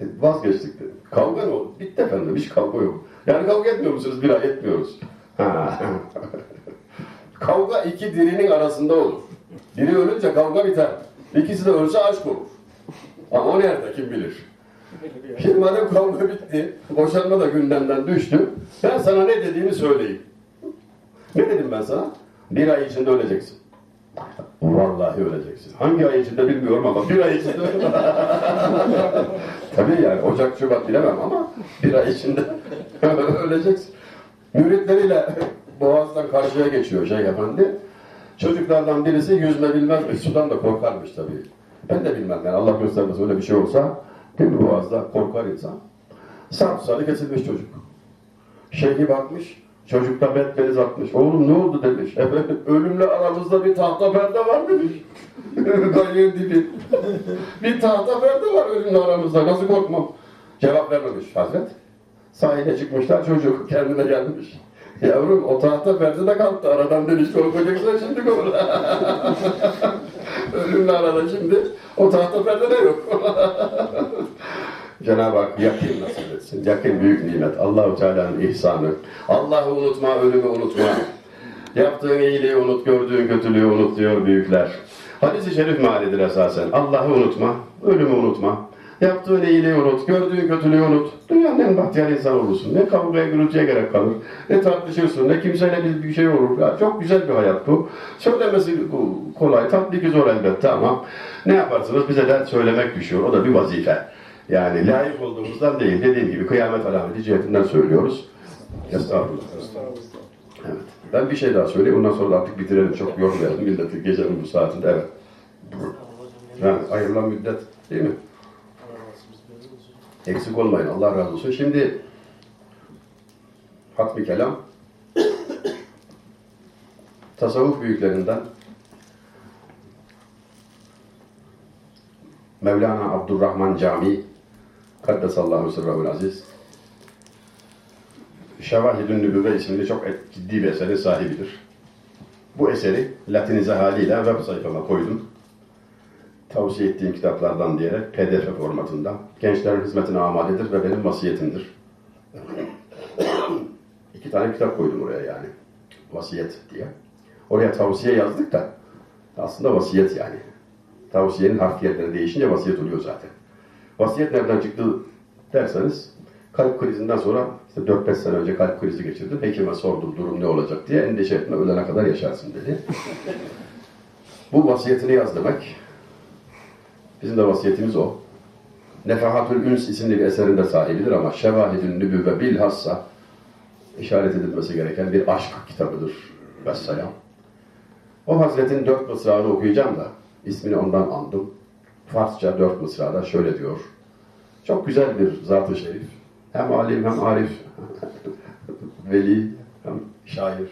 E, Vazgeçtik dedi. Kavga ne oldu? Bitti efendim. Hiç kavga yok. Yani kavga etmiyor musunuz? Bir ay etmiyoruz. Kavga iki dirinin arasında olur. Biri ölünce kavga biter. İkisi de ölse aşk olur. Ama o nerede kim bilir. Şimdi madem kavga bitti, boşanma da gündemden düştü, ben sana ne dediğimi söyleyeyim. Ne dedim ben sana? Bir ay içinde öleceksin. Vallahi öleceksin. Hangi ay içinde bilmiyorum ama bir ay içinde Tabii yani Ocak, Şubat bilemem ama bir ay içinde öleceksin. Müritleriyle Boğaz'dan karşıya geçiyor Şeyh Efendi. Çocuklardan birisi yüzme bilmezmiş, sudan da korkarmış tabii. Ben de bilmem yani Allah göstermez öyle bir şey olsa değil mi Boğaz'da korkar insan. Sağ sarı kesilmiş çocuk. Şeyhi bakmış, çocukta betbeniz atmış. Oğlum ne oldu demiş. Efendim ölümle aramızda bir tahta perde var demiş. Gayet dibi. bir tahta perde var ölümle aramızda. Nasıl korkmam? Cevap vermemiş Hazret. Sahile çıkmışlar çocuk kendine gelmiş. Yavrum o tahta perde de kalktı aradan demiş korkacaksan şimdi kork. Ölümle arada şimdi o tahta perde de yok. Cenab-ı Hak yakın nasip etsin. Yakın büyük nimet. Allahu Teala'nın ihsanı. Allah'ı unutma, ölümü unutma. Yaptığın iyiliği unut, gördüğün kötülüğü unut diyor büyükler. Hadis-i şerif mealidir esasen. Allah'ı unutma, ölümü unutma. Yaptığın iyiliği unut, gördüğün kötülüğü unut. Dünyanın en bahtiyar insan olursun. Ne kavgaya gürültüye gerek kalır, ne tartışırsın, ne kimseyle bir, bir şey olur. Ya çok güzel bir hayat bu. Söylemesi kolay, tatlı ki zor elbette ama ne yaparsınız bize dert söylemek düşüyor. O da bir vazife. Yani layık olduğumuzdan değil. Dediğim gibi kıyamet alameti cihetinden söylüyoruz. Estağfurullah. Evet. Ben bir şey daha söyleyeyim. Ondan sonra artık bitirelim. Çok yormayalım milleti gecenin bu saatinde. Evet. Yani ayrılan müddet değil mi? Eksik olmayın. Allah razı olsun. Şimdi hatmi kelam tasavvuf büyüklerinden Mevlana Abdurrahman Cami Kaddesallahu sırrahul aziz Şevahidün Nübüvve isimli çok ciddi bir eserin sahibidir. Bu eseri Latinize haliyle web sayfama koydum. Tavsiye ettiğim kitaplardan diyerek pdf formatında. Gençlerin hizmetine amadedir ve benim vasiyetimdir. İki tane kitap koydum oraya yani. Vasiyet diye. Oraya tavsiye yazdık da aslında vasiyet yani. Tavsiyenin harfiyetleri değişince vasiyet oluyor zaten. Vasiyet nereden çıktı derseniz kalp krizinden sonra işte 4-5 sene önce kalp krizi geçirdim. Hekime sordum durum ne olacak diye endişe etme ölene kadar yaşarsın dedi. Bu vasiyetini yaz demek. Bizim de vasiyetimiz o. Nefahatül Üns isimli bir eserinde sahibidir ama Şevahidün Nübüvve bilhassa işaret edilmesi gereken bir aşk kitabıdır. Vesselam. O Hazretin dört mısrağını okuyacağım da ismini ondan andım. Farsça dört mısrada şöyle diyor. Çok güzel bir zat-ı şerif. Hem alim hem arif. Veli hem şair.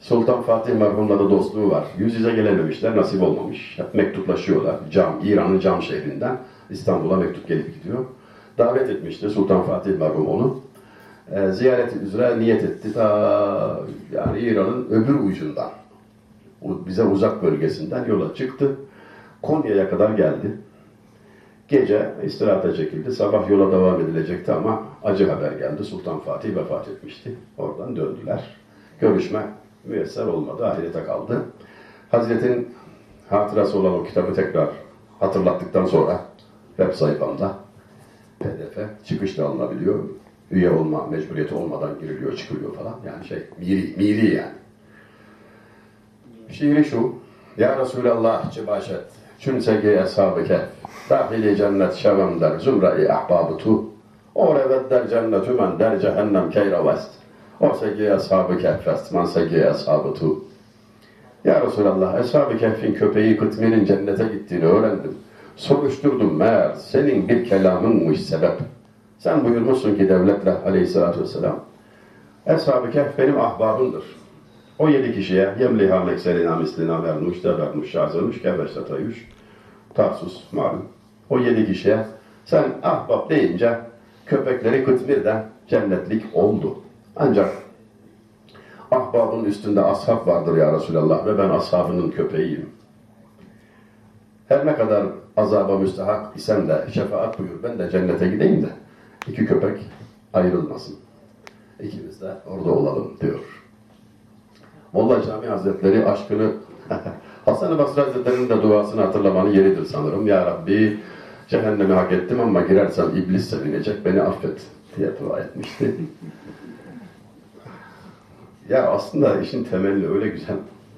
Sultan Fatih merhumla da dostluğu var. Yüz yüze gelememişler, nasip olmamış. Hep mektuplaşıyorlar. Cam, İran'ın Cam şehrinden İstanbul'a mektup gelip gidiyor. Davet etmişti Sultan Fatih merhum onu. Ee, ziyareti üzere niyet etti ta yani İran'ın öbür ucundan. Bize uzak bölgesinden yola çıktı. Konya'ya kadar geldi. Gece istirahate çekildi. Sabah yola devam edilecekti ama acı haber geldi. Sultan Fatih vefat etmişti. Oradan döndüler. Görüşme müyesser olmadı. Ahirete kaldı. Hazretin hatırası olan o kitabı tekrar hatırlattıktan sonra web sayfamda pdf çıkışta alınabiliyor. Üye olma mecburiyeti olmadan giriliyor, çıkılıyor falan. Yani şey, miri, miri yani. Şiiri şu. Ya Resulallah cebaşet. Çünsegi eshab-ı kehf. Dahili cennet şevem der zümre-i ahbabı tu. O revet der cennetü men der cehennem keyre vest. O segi eshab-ı kehf est. Man segi eshab-ı tu. Ya Resulallah, Eshab-ı Kehf'in köpeği Kıtmir'in cennete gittiğini öğrendim. Soruşturdum meğer senin bir kelamınmış sebep. Sen buyurmuşsun ki devletle aleyhissalatü vesselam. Eshab-ı Kehf benim ahbabımdır. O yedi kişiye yemliha mekserina mislina vermuş, tebermuş, şazırmış, kebeştatayuş, tarsus malum. O yedi kişiye sen ahbap deyince köpekleri Kıtmir'den cennetlik oldu. Ancak ahbabın üstünde ashab vardır ya Resulallah ve ben ashabının köpeğiyim. Her ne kadar azaba müstahak isem de şefaat buyur ben de cennete gideyim de iki köpek ayrılmasın. İkimiz de orada olalım diyor. Molla Cami Hazretleri aşkını Hasan-ı Basri Hazretleri'nin de duasını hatırlamanın yeridir sanırım. Ya Rabbi cehennemi hak ettim ama girersem iblis sevinecek beni affet diye dua etmişti. ya aslında işin temelini öyle güzel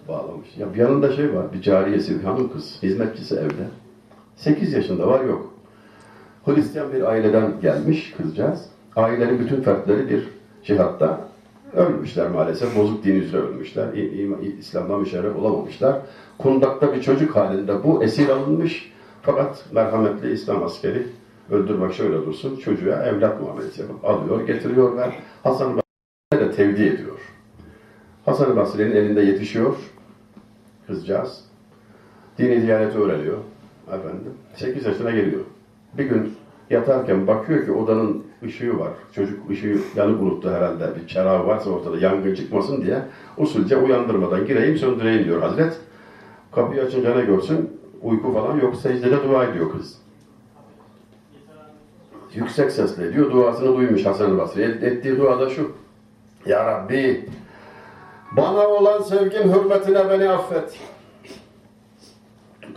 bağlamış. Ya bir yanında şey var, bir cariyesi, bir hanım kız, hizmetçisi evde. 8 yaşında var yok. Hristiyan bir aileden gelmiş kızcağız. Ailenin bütün fertleri bir cihatta ölmüşler maalesef. Bozuk din üzere ölmüşler. İslam'dan müşerref olamamışlar. Kundakta bir çocuk halinde bu esir alınmış. Fakat merhametli İslam askeri öldürmek şöyle dursun. Çocuğa evlat muamelesi yapıp alıyor, getiriyor ve Hasan Basri'ye de tevdi ediyor. Hasan Basri'nin elinde yetişiyor kızcağız. Dini diyaneti öğreniyor. Efendim. 8 yaşına geliyor. Bir gün yatarken bakıyor ki odanın ışığı var. Çocuk ışığı yanık unuttu herhalde. Bir çerağı varsa ortada yangın çıkmasın diye usulca uyandırmadan gireyim söndüreyim diyor Hazret. Kapıyı açınca ne görsün? Uyku falan yok. Secdede dua ediyor kız. Yüksek sesle diyor. Duasını duymuş Hasan Basri. Et- Ettiği dua da şu. Ya Rabbi bana olan sevgin hürmetine beni affet.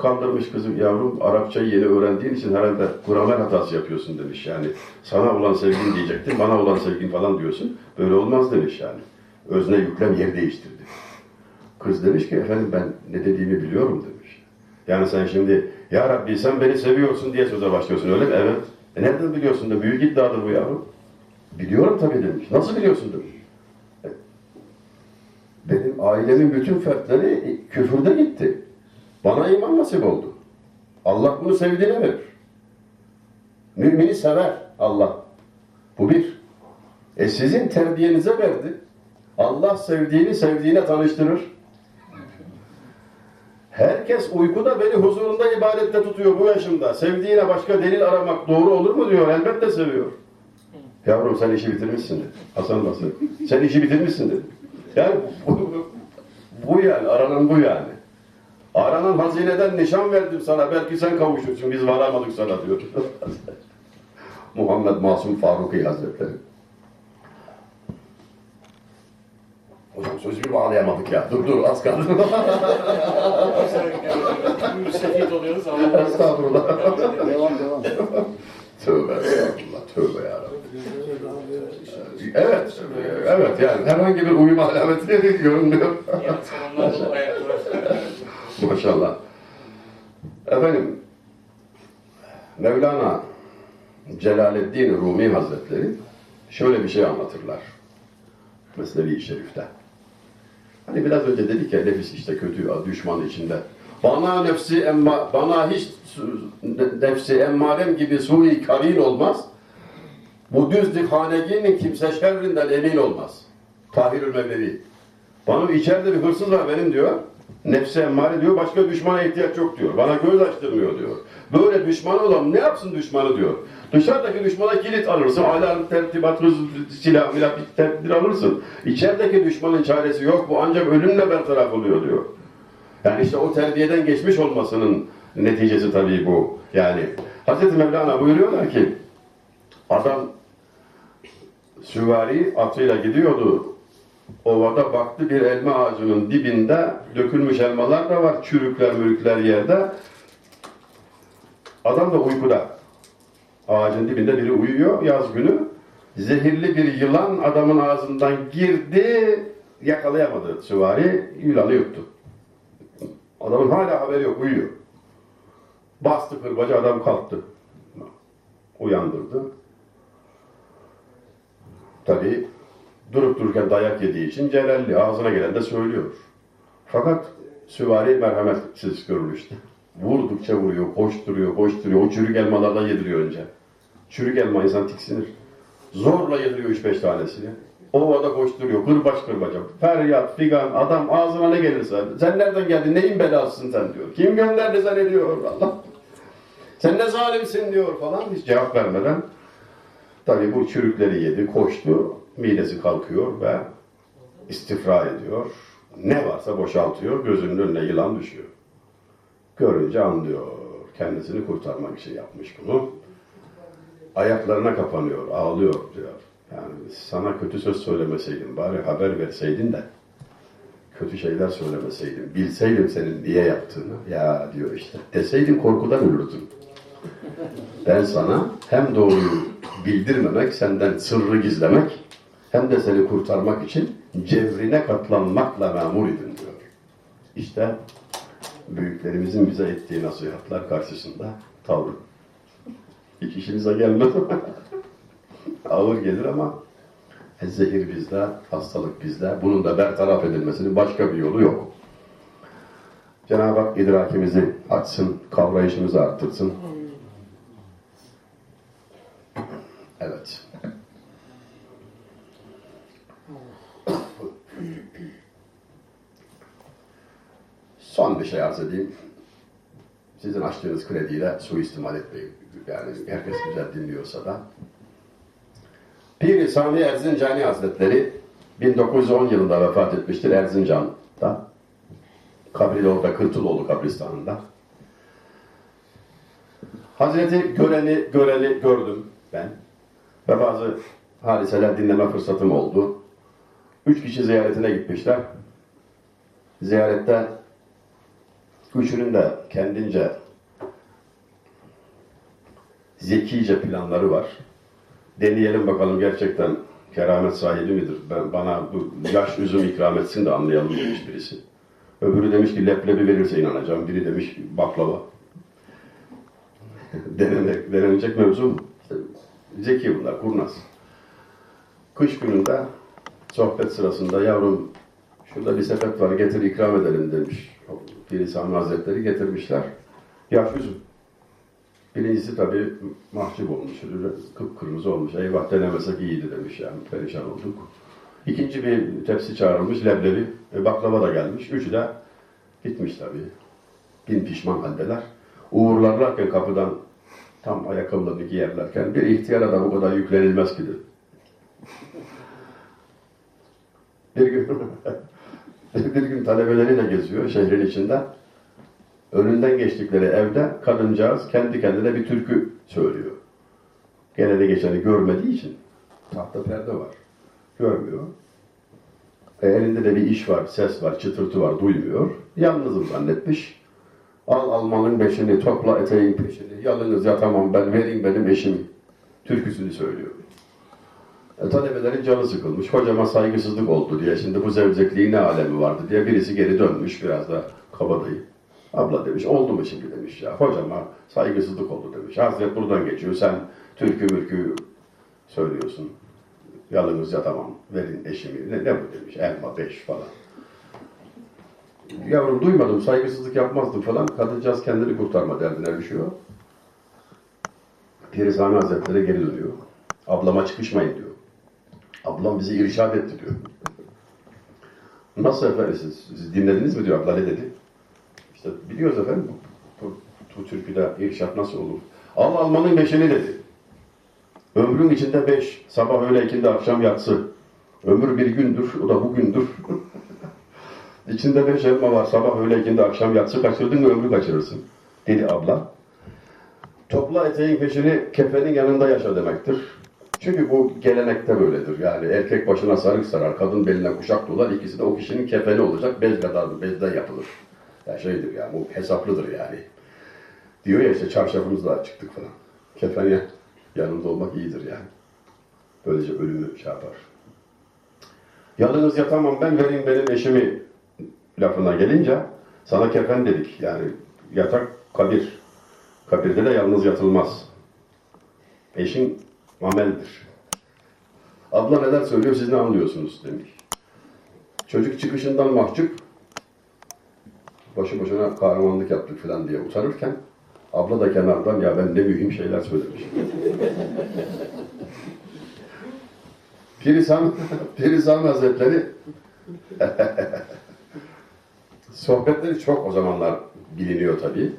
Kandırmış kızım yavrum Arapçayı yeni öğrendiğin için herhalde gramer hatası yapıyorsun demiş yani. Sana olan sevgin diyecektim bana olan sevgin falan diyorsun. Böyle olmaz demiş yani. Özne yüklem yer değiştirdi. Kız demiş ki efendim ben ne dediğimi biliyorum demiş. Yani sen şimdi ya Rabbi sen beni seviyorsun diye söze başlıyorsun öyle mi? Evet. E nereden biliyorsun da büyük iddiadır bu yavrum. Biliyorum tabii demiş. Nasıl biliyorsun demiş. Benim ailemin bütün fertleri küfürde gitti. Bana iman nasip oldu. Allah bunu sevdiğine verir. Mümini sever Allah. Bu bir. E sizin terbiyenize verdi. Allah sevdiğini sevdiğine tanıştırır. Herkes uykuda beni huzurunda ibadette tutuyor bu yaşımda. Sevdiğine başka delil aramak doğru olur mu diyor. Elbette seviyor. Yavrum sen işi bitirmişsin dedi. Hasan Basri. Sen işi bitirmişsin dedi. Yani bu, bu yani, aranan bu yani. Aranan hazineden nişan verdim sana, belki sen kavuşursun, biz varamadık sana diyor. Muhammed Masum Faruki Hazretleri. Hocam sözü bir bağlayamadık ya. Dur dur az kaldı. Müstefit oluyoruz ama Estağfurullah. Devam devam. Tövbe estağfurullah. Tövbe yarabbim. Evet. Evet yani herhangi bir uyum alameti görünmüyor. yani sonunda. Maşallah. Efendim, Mevlana Celaleddin Rumi Hazretleri şöyle bir şey anlatırlar. Mesnevi-i Şerif'te. Hani biraz önce dedik ya nefis işte kötü, düşman içinde. Bana nefsi emma, bana hiç nefsi emmarem gibi sui karin olmaz. Bu düzlük haneginin kimse şerrinden emin olmaz. Tahirül Mevlevi. Bana içeride bir hırsız var benim diyor. Nefse emmare diyor. Başka düşmana ihtiyaç yok diyor. Bana göz açtırmıyor diyor. Böyle düşman olan ne yapsın düşmanı diyor. Dışarıdaki düşmana kilit alırsın. Alarm, tertibat, silah, milah, bir tedbir alırsın. İçerideki düşmanın çaresi yok. Bu ancak ölümle bertaraf oluyor diyor. Yani işte o terbiyeden geçmiş olmasının neticesi tabii bu. Yani Hazreti Mevlana buyuruyorlar ki adam süvari atıyla gidiyordu. Ovada baktı bir elma ağacının dibinde dökülmüş elmalar da var. Çürükler mürükler yerde. Adam da uykuda. Ağacın dibinde biri uyuyor yaz günü. Zehirli bir yılan adamın ağzından girdi. Yakalayamadı süvari. Yılanı yuttu. Adamın hala haberi yok. Uyuyor. Bastı kırbacı adam kalktı. Uyandırdı. Tabii durup dururken dayak yediği için celalli ağzına gelen de söylüyor. Fakat süvari merhametsiz görmüştü. Vurdukça vuruyor, koşturuyor, koşturuyor. O çürük elmalardan yediriyor önce. Çürük elma insan tiksinir. Zorla yediriyor üç beş tanesini. Ovada koşturuyor, kırbaç kırbaca. Feryat, figan, adam ağzına ne gelirse. Sen nereden geldin, neyin belasısın sen diyor. Kim gönderdi seni diyor Allah. Sen ne zalimsin diyor falan. Hiç cevap vermeden Tabii bu çürükleri yedi, koştu, midesi kalkıyor ve istifra ediyor. Ne varsa boşaltıyor, gözünün önüne yılan düşüyor. Görünce anlıyor. Kendisini kurtarmak için yapmış bunu. Ayaklarına kapanıyor, ağlıyor diyor. Yani sana kötü söz söylemeseydim, bari haber verseydin de kötü şeyler söylemeseydim, bilseydim senin niye yaptığını. Ya diyor işte, deseydin korkudan ölürdün. Ben sana hem doğruyu bildirmemek, senden sırrı gizlemek, hem de seni kurtarmak için cevrine katlanmakla memur idim diyor. İşte büyüklerimizin bize ettiği nasihatler karşısında tavrı. Hiç işimize gelmez Ağır gelir ama zehir bizde, hastalık bizde. Bunun da bertaraf edilmesinin başka bir yolu yok. Cenab-ı Hak idrakimizi açsın, kavrayışımızı arttırsın. Evet. Son bir şey arz edeyim. Sizin açtığınız krediyle suistimal etmeyin. Yani herkes güzel dinliyorsa da. Pir-i Sami Erzincani Hazretleri 1910 yılında vefat etmiştir Erzincan'da. Kabri de orada Kırtıloğlu kabristanında. Hazreti göreni, göreni gördüm ben. Ve bazı hadiseler dinleme fırsatım oldu. Üç kişi ziyaretine gitmişler. Ziyarette üçünün de kendince zekice planları var. Deneyelim bakalım gerçekten keramet sahibi midir? Ben, bana bu yaş üzüm ikram etsin de anlayalım demiş birisi. Öbürü demiş ki leblebi verirse inanacağım. Biri demiş baklava. Denemek, denenecek mevzu mu? Zeki bunlar, kurnaz. Kış gününde sohbet sırasında yavrum şurada bir sepet var getir ikram edelim demiş. Piri Sami Hazretleri getirmişler. Üzüm. Birincisi tabii mahcup olmuş, kıpkırmızı olmuş. Eyvah denemesek iyiydi demiş yani, perişan olduk. İkinci bir tepsi çağrılmış, leblebi, e, baklava da gelmiş. Üçü de gitmiş tabii. Bin pişman haldeler. Uğurlarlarken kapıdan tam ayakkabılarını giyerlerken bir ihtiyara da bu kadar yüklenilmez ki. Bir gün, bir gün talebeleriyle geziyor şehrin içinde. Önünden geçtikleri evde kadıncağız kendi kendine bir türkü söylüyor. Geleni geçeni görmediği için tahta perde var. Görmüyor. E, elinde de bir iş var, ses var, çıtırtı var, duymuyor. Yalnızım zannetmiş. Al almanın beşini, topla eteğin peşini. Yalnız yatamam ben, verin benim eşimi. Türküsünü söylüyor. E, talebelerin canı sıkılmış. Hocama saygısızlık oldu diye. Şimdi bu zevzekliğin ne alemi vardı diye birisi geri dönmüş biraz da kabadayı. Abla demiş, oldu mu şimdi demiş ya. Hocama saygısızlık oldu demiş. Hazret buradan geçiyor, sen türkü mürkü söylüyorsun. Yalnız yatamam, verin eşimi. Ne, ne bu demiş, elma beş falan. Yavrum duymadım, saygısızlık yapmazdım falan. Kadıncağız kendini kurtarma derdine düşüyor. Piri Sami Hazretleri geri dönüyor. Ablama çıkışmayın diyor. Ablam bizi irşad etti diyor. Nasıl efendim siz, siz dinlediniz mi diyor abla ne dedi? İşte biliyoruz efendim bu, bu, bu türküde irşat nasıl olur? Al almanın beşini dedi. Ömrün içinde beş, sabah öğle ikindi akşam yatsı. Ömür bir gündür, o da bugündür. İçinde beş elma var, sabah öğle ikindi akşam yatsı kaçırdın mı ömrü kaçırırsın. Dedi abla. Topla eteğin peşini kefenin yanında yaşa demektir. Çünkü bu gelenekte böyledir. Yani erkek başına sarık sarar, kadın beline kuşak dolar. ikisi de o kişinin kefeni olacak. Bez kadar bezden yapılır. Ya şeydir ya, bu hesaplıdır yani. Diyor ya işte çarşafımızla çıktık falan. Kefen ya, yanımda olmak iyidir yani. Böylece ölümü şey yapar. Yalnız yatamam ben vereyim benim eşimi lafına gelince sana kefen dedik. Yani yatak kabir. Kabirde de yalnız yatılmaz. Eşin ameldir. Abla neler söylüyor siz ne anlıyorsunuz demiş. Çocuk çıkışından mahcup boşu boşuna kahramanlık yaptık falan diye utanırken abla da kenardan ya ben ne mühim şeyler söylemiş. Piri Sami, Piri Sami Hazretleri sohbetleri çok o zamanlar biliniyor tabii.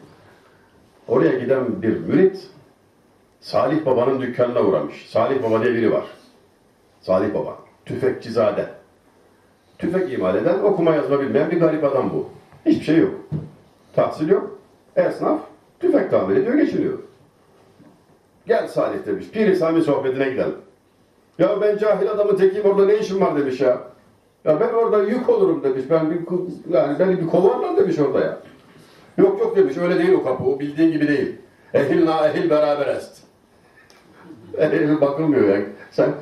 Oraya giden bir mürit Salih Baba'nın dükkanına uğramış. Salih Baba diye biri var. Salih Baba. Tüfekçizade. Tüfek imal eden, okuma yazma bilmeyen bir garip adam bu. Hiçbir şey yok. Tahsil yok. Esnaf. Tüfek tamir ediyor, geçiniyor. Gel Salih demiş, Pir Sami sohbetine gidelim. Ya ben cahil adamın tekiyim orada ne işim var demiş ya. Ya ben orada yük olurum demiş. Ben bir, yani beni bir kovarlar demiş orada ya. Yok yok demiş öyle değil o kapı. O bildiğin gibi değil. Ehil na ehil beraber Ehil bakılmıyor yani. Sen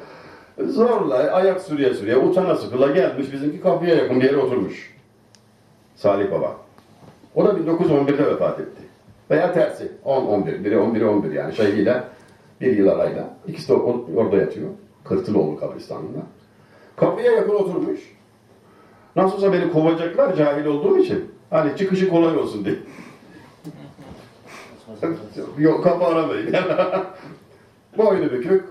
zorla ayak sürüye sürüye utana sıkıla gelmiş bizimki kapıya yakın bir yere oturmuş. Salih Baba. O da 1911'de vefat etti. Veya tersi. 10-11. Biri 11 11 yani şeyiyle bir yıl arayla. İkisi de or- orada yatıyor. Kırtıloğlu kabristanında. Kapıya yakın oturmuş. Nasılsa beni kovacaklar cahil olduğum için. Hani çıkışı kolay olsun diye. Yok kapı aramayın. Boynu bükük,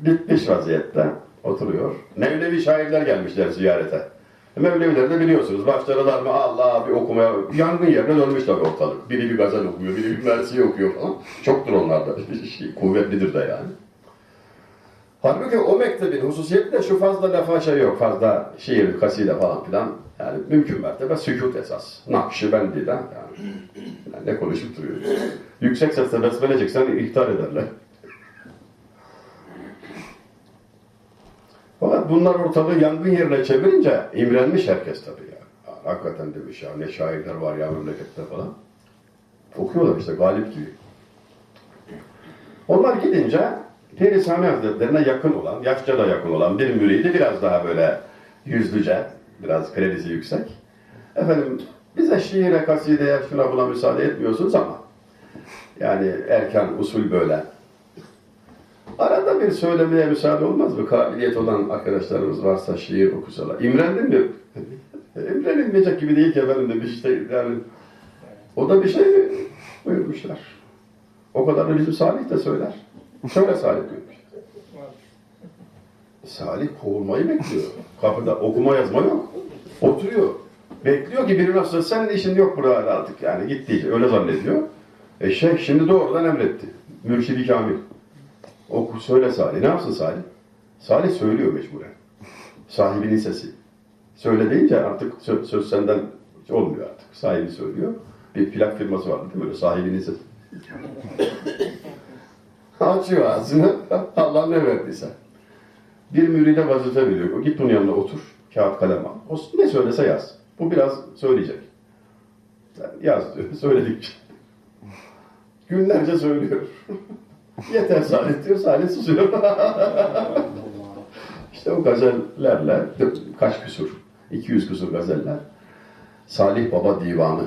bitmiş vaziyette oturuyor. Mevlevi şairler gelmişler ziyarete. Mevleviler de biliyorsunuz başlarılar mı Allah bir okumaya yangın yerine dönmüş tabii ortalık. Biri bir gazel okuyor, biri bir mersiye okuyor falan. Çoktur onlarda. Şey, kuvvetlidir de yani. Halbuki o mektebin hususiyeti de şu fazla lafa şey yok. Fazla şiir, kaside falan filan. Yani mümkün mertebe sükut esas. Nakşibendi de yani. yani ne konuşup duruyoruz. Yüksek sesle besmele çeksen ihtar ederler. Fakat bunlar ortalığı yangın yerine çevirince imrenmiş herkes tabii ya. Ya Hakikaten demiş ya ne şairler var ya memlekette falan. Okuyorlar işte galip gibi. Onlar gidince Peri Sami Hazretlerine yakın olan, yaşça da yakın olan bir müridi biraz daha böyle yüzlüce, biraz kredisi yüksek. Efendim bize şiire, kasideye, şuna buna müsaade etmiyorsunuz ama yani erken usul böyle. Arada bir söylemeye müsaade olmaz mı? Kabiliyet olan arkadaşlarımız varsa şiir okusalar. İmrendin mi? İmrenilmeyecek gibi değil ki efendim demiş işte yani. O da bir şey mi? Buyurmuşlar. O kadar da bizim Salih de söyler. Şöyle Salih buyurmuş. Salih kovulmayı bekliyor. Kapıda okuma yazma yok. Oturuyor. Bekliyor ki biri nasıl sen de işin yok burada artık yani gitti öyle zannediyor. E şeyh şimdi doğrudan emretti. Mürşidi Kamil. Oku söyle Salih. Ne yapsın Salih? Salih söylüyor mecburen. Sahibinin sesi. Söyle deyince artık söz, söz senden olmuyor artık. Sahibi söylüyor. Bir plak firması var değil mi? Böyle sahibinin sesi. Açıyor ağzını. Allah ne verdiyse. Bir müride vazife veriyor. Git bunun yanına otur. Kağıt kalem al. O ne söylese yaz. Bu biraz söyleyecek. Yaz diyor. Söyledikçe. Günlerce söylüyor. Yeter Salih diyor. Salih susuyor. işte o gazellerle kaç küsur? 200 küsur gazeller. Salih Baba Divanı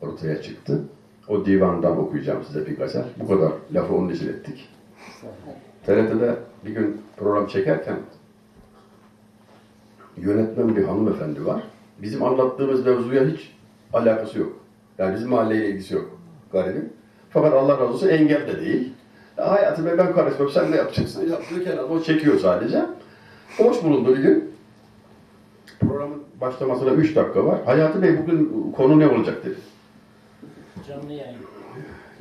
ortaya çıktı. O divandan okuyacağım size bir gazel. Bu kadar lafı onun için ettik. TRT'de bir gün program çekerken yönetmen bir hanımefendi var. Bizim anlattığımız mevzuya hiç alakası yok. Yani bizim mahalleyle ilgisi yok garibin. Fakat Allah razı olsun engel de değil. Ya hayatım ben karışmam sen ne yapacaksın? Yaptığı kenarda o çekiyor sadece. Hoş bulundu bir gün. Programın başlamasına 3 dakika var. Hayati Bey bugün konu ne olacak dedi. Canlı yayın.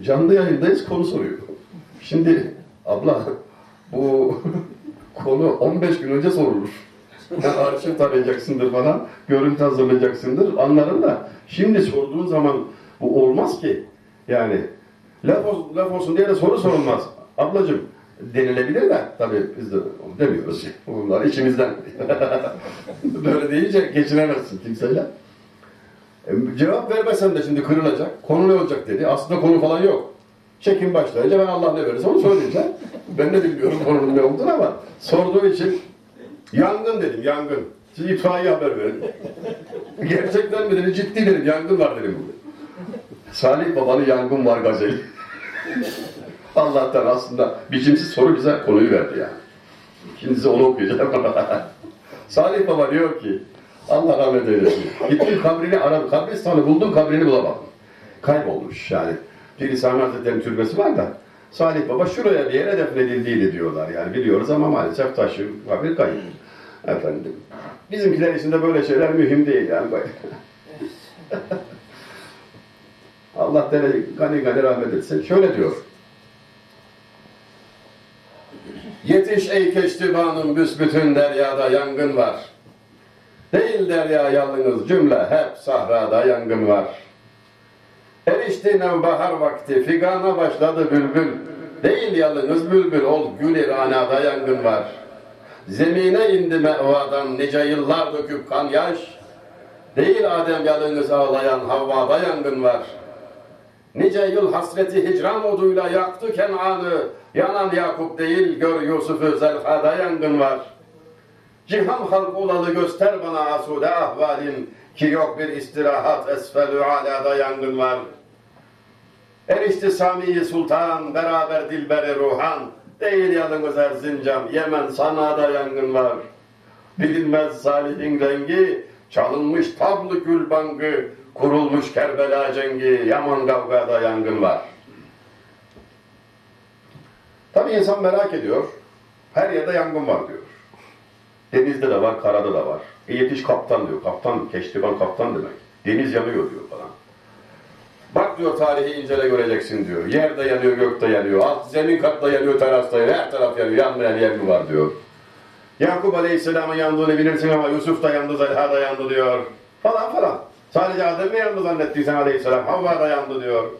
Canlı yayındayız konu soruyor. Şimdi abla bu konu 15 gün önce sorulur. Yani arşiv tarayacaksındır falan, görüntü hazırlayacaksındır anlarım da şimdi sorduğun zaman bu olmaz ki. Yani laf olsun, laf olsun diye de soru sorulmaz. Ablacığım denilebilir de tabii biz de onu demiyoruz. Bunlar içimizden. Böyle deyince geçinemezsin kimseyle. E, Cevap vermesen de şimdi kırılacak. Konu ne olacak dedi. Aslında konu falan yok. Çekim başlayınca ben Allah ne verirse onu söyleyeceğim. ben de bilmiyorum konunun ne olduğunu ama sorduğu için yangın dedim yangın. Siz itfaiye haber verin. Gerçekten mi dedi ciddi dedim yangın var dedim. Salih Baba'nın yangın var gazeli. Allah'tan aslında biçimsiz soru bize konuyu verdi yani. Şimdi size onu okuyacağım. Salih Baba diyor ki Allah rahmet eylesin. Gittim kabrini aradım. Kabristanı buldum kabrini bulamadım. Kaybolmuş yani. Piri Sami Hazretleri'nin türbesi var da Salih Baba şuraya bir yere defnedildiydi diyorlar yani biliyoruz ama maalesef taşı kabir kayıp. Efendim. Bizimkiler için de böyle şeyler mühim değil yani. Allah dene gani gani rahmet etsin. Şöyle diyor. Yetiş ey keştibanım büsbütün deryada yangın var. Değil derya yalnız cümle hep sahrada yangın var. Erişti nevbahar vakti, figana başladı bülbül. Değil yalnız bülbül, ol gül iranada yangın var. Zemine indi mevadan nice yıllar döküp kan yaş. Değil Adem yalnız ağlayan Havva'da yangın var. Nice yıl hasreti hicran oduyla yaktı Kenan'ı. Yanan Yakup değil, gör Yusuf'u zelhada yangın var. Cihan halk olalı göster bana asude ahvalin ki yok bir istirahat esfelü alada yangın var. Erişti Sami Sultan beraber dilberi ruhan değil yalnız Erzincan Yemen sanada yangın var. Bilinmez salihin rengi çalınmış tablı gül bangı kurulmuş Kerbela cengi Yaman kavgada yangın var. Tabi insan merak ediyor. Her yerde yangın var diyor. Denizde de var, karada da var. E yetiş kaptan diyor. Kaptan, keştiban kaptan demek. Deniz yanıyor diyor falan. Bak diyor tarihi incele göreceksin diyor. Yerde yanıyor, gökte yanıyor. Alt zemin katta yanıyor, terasta yanıyor. Her taraf yanıyor. Yanmayan yer mi var diyor. Yakup Aleyhisselam'ın yandığını bilirsin ama Yusuf da yandı, Zeliha da yandı diyor. Falan falan. Sadece Adem mi yandı zannettiysen Aleyhisselam? Havva da yandı diyor.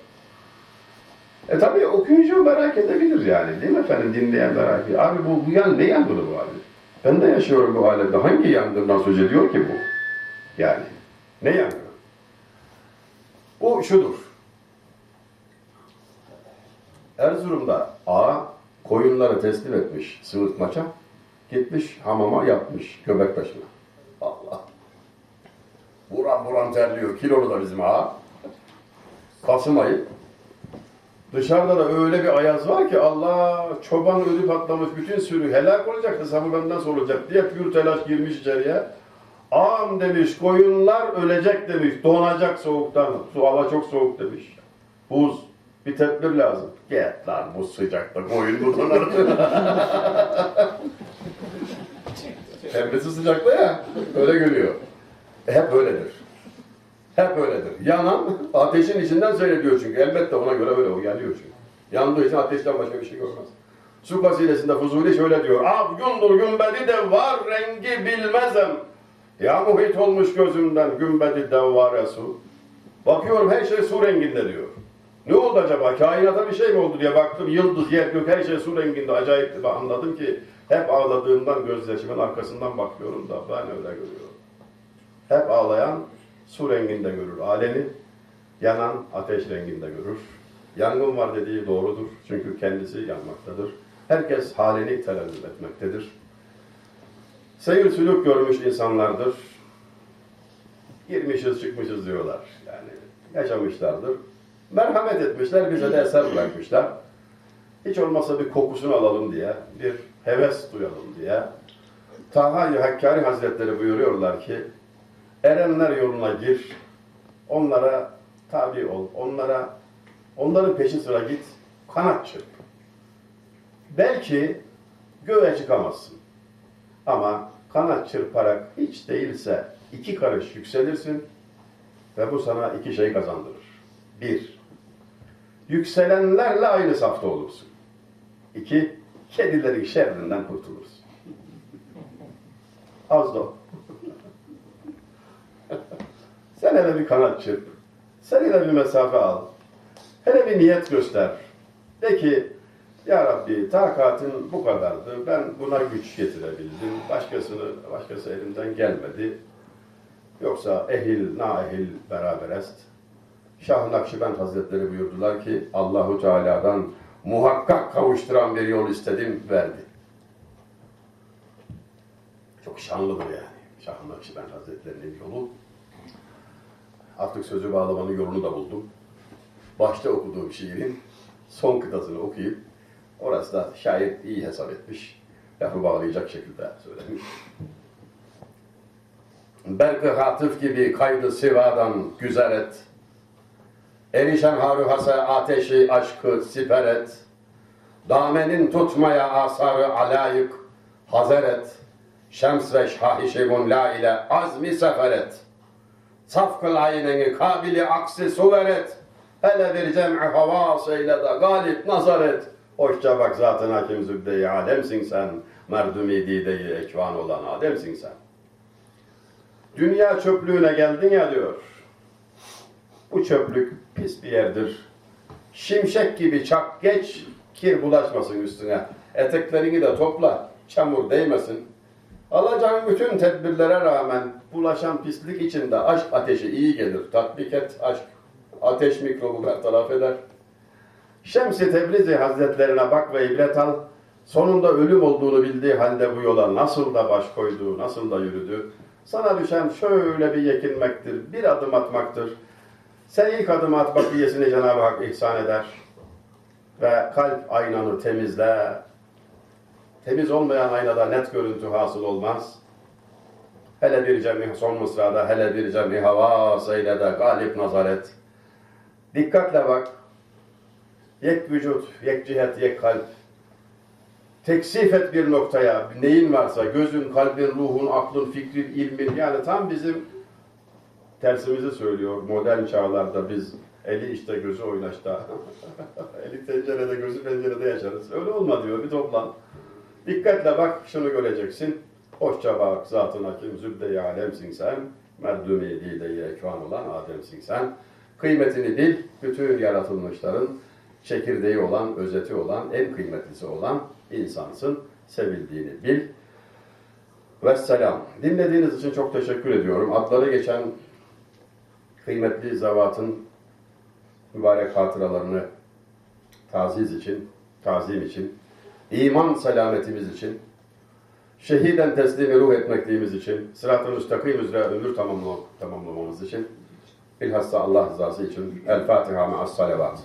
E tabi okuyucu merak edebilir yani. Değil mi efendim? Dinleyen merak ediyor. Abi bu, bu yan ne yangını bu abi? Ben de yaşıyorum bu alemde. Hangi yangından söz ediyor ki bu? Yani. Ne yangını? Bu şudur. Erzurum'da ağa koyunları teslim etmiş Sığırt maça. Gitmiş hamama yapmış göbek taşına. Allah. Buran buran terliyor. Kilolu da bizim ağa. Kasım ayı. Dışarıda da öyle bir ayaz var ki Allah çoban ölü patlamış bütün sürü helak olacak hesabı benden sorulacak diye pür telaş girmiş içeriye. Ağam demiş koyunlar ölecek demiş donacak soğuktan su hava çok soğuk demiş. Buz bir tedbir lazım. Get lan bu sıcakta koyun mu donar? Kendisi sıcakta ya öyle görüyor. E, hep öyledir. Hep öyledir. Yanan ateşin içinden seyrediyor çünkü. Elbette ona göre öyle o yanıyor çünkü. Yandığı için ateşten başka bir şey görmez. Su kasidesinde Fuzuli şöyle diyor. Ab gündür gümbedi de var rengi bilmezem. Ya muhit olmuş gözümden gümbedi devvare su. Bakıyorum her şey su renginde diyor. Ne oldu acaba? Kainata bir şey mi oldu diye baktım. Yıldız, yer, gök her şey su renginde. Acayip ben anladım ki hep ağladığımdan gözyaşımın arkasından bakıyorum da ben öyle görüyorum. Hep ağlayan su renginde görür alemi, yanan ateş renginde görür. Yangın var dediği doğrudur çünkü kendisi yanmaktadır. Herkes halini televizyon etmektedir. Seyir sülük görmüş insanlardır. Girmişiz çıkmışız diyorlar. Yani yaşamışlardır. Merhamet etmişler, bize de eser bırakmışlar. Hiç olmazsa bir kokusunu alalım diye, bir heves duyalım diye. Taha-i Hakkari Hazretleri buyuruyorlar ki, erenler yoluna gir, onlara tabi ol, onlara, onların peşi sıra git, kanat çırp. Belki göğe çıkamazsın. Ama kanat çırparak hiç değilse iki karış yükselirsin ve bu sana iki şey kazandırır. Bir, yükselenlerle aynı safta olursun. İki, kedilerin şerrinden kurtulursun. Az da o. Sen hele bir kanat çırp. Sen hele bir mesafe al. Hele bir niyet göster. De ki ya Rabbi takatin bu kadardı. Ben buna güç getirebildim. Başkasını, başkası elimden gelmedi. Yoksa ehil, naehil beraber est. Şah Nakşibend Hazretleri buyurdular ki Allahu Teala'dan muhakkak kavuşturan bir yol istedim, verdi. Çok şanlıdır yani. Şah Nakşibend Hazretleri'nin yolu. Artık sözü bağlamanın yolunu da buldum. Başta okuduğum şiirin son kıtasını okuyup orası da şair iyi hesap etmiş. Lafı bağlayacak şekilde söylemiş. Berk-ı hatıf gibi kaydı sivadan güzel et. Erişen haruhasa ateşi aşkı siper et. Damenin tutmaya asarı alayık hazer et. Şems ve şahişimun la ile azmi sefer et. Safkıl ayneni kabili aksi suver et. Hele bir cem'i havas eyle de galip nazar et. Hoşça bak zaten hakim zübde-i alemsin sen. Merdumi dide-i ekvan olan ademsin sen. Dünya çöplüğüne geldin ya diyor. Bu çöplük pis bir yerdir. Şimşek gibi çak geç, kir bulaşmasın üstüne. Eteklerini de topla, çamur değmesin. Alacağın bütün tedbirlere rağmen bulaşan pislik içinde aşk ateşi iyi gelir. Tatbik et aşk. Ateş mikrobu bertaraf eder. Şems-i Tebrizi Hazretlerine bak ve ibret al. Sonunda ölüm olduğunu bildiği halde bu yola nasıl da baş koydu, nasıl da yürüdü. Sana düşen şöyle bir yekinmektir, bir adım atmaktır. Sen ilk adımı at bakiyesini Cenab-ı Hak ihsan eder. Ve kalp aynanı temizle. Temiz olmayan aynada net görüntü hasıl olmaz. Hele bir cemi son mısrada hele bir cemi havas eyle de galip nazar et. Dikkatle bak. Yek vücut, yek cihet, yek kalp. Teksif et bir noktaya, neyin varsa, gözün, kalbin, ruhun, aklın, fikrin, ilmin. Yani tam bizim tersimizi söylüyor. Modern çağlarda biz eli işte gözü oynaşta, eli tencerede, gözü pencerede yaşarız. Öyle olma diyor, bir toplan. Dikkatle bak, şunu göreceksin. Hoşça bak, zatın hakim, zübde-i alemsin sen. Merdumi dide ekvan olan Adem'sin sen. Kıymetini bil, bütün yaratılmışların çekirdeği olan, özeti olan, en kıymetlisi olan insansın. Sevildiğini bil. Vesselam. Dinlediğiniz için çok teşekkür ediyorum. Adları geçen kıymetli zavatın mübarek hatıralarını taziz için, tazim için, iman selametimiz için, şehiden teslimi ruh etmekliğimiz için, sırat-ı müstakim üzere ömür tamamla- tamamlamamız için, bilhassa Allah rızası için El Fatiha me'as salavat.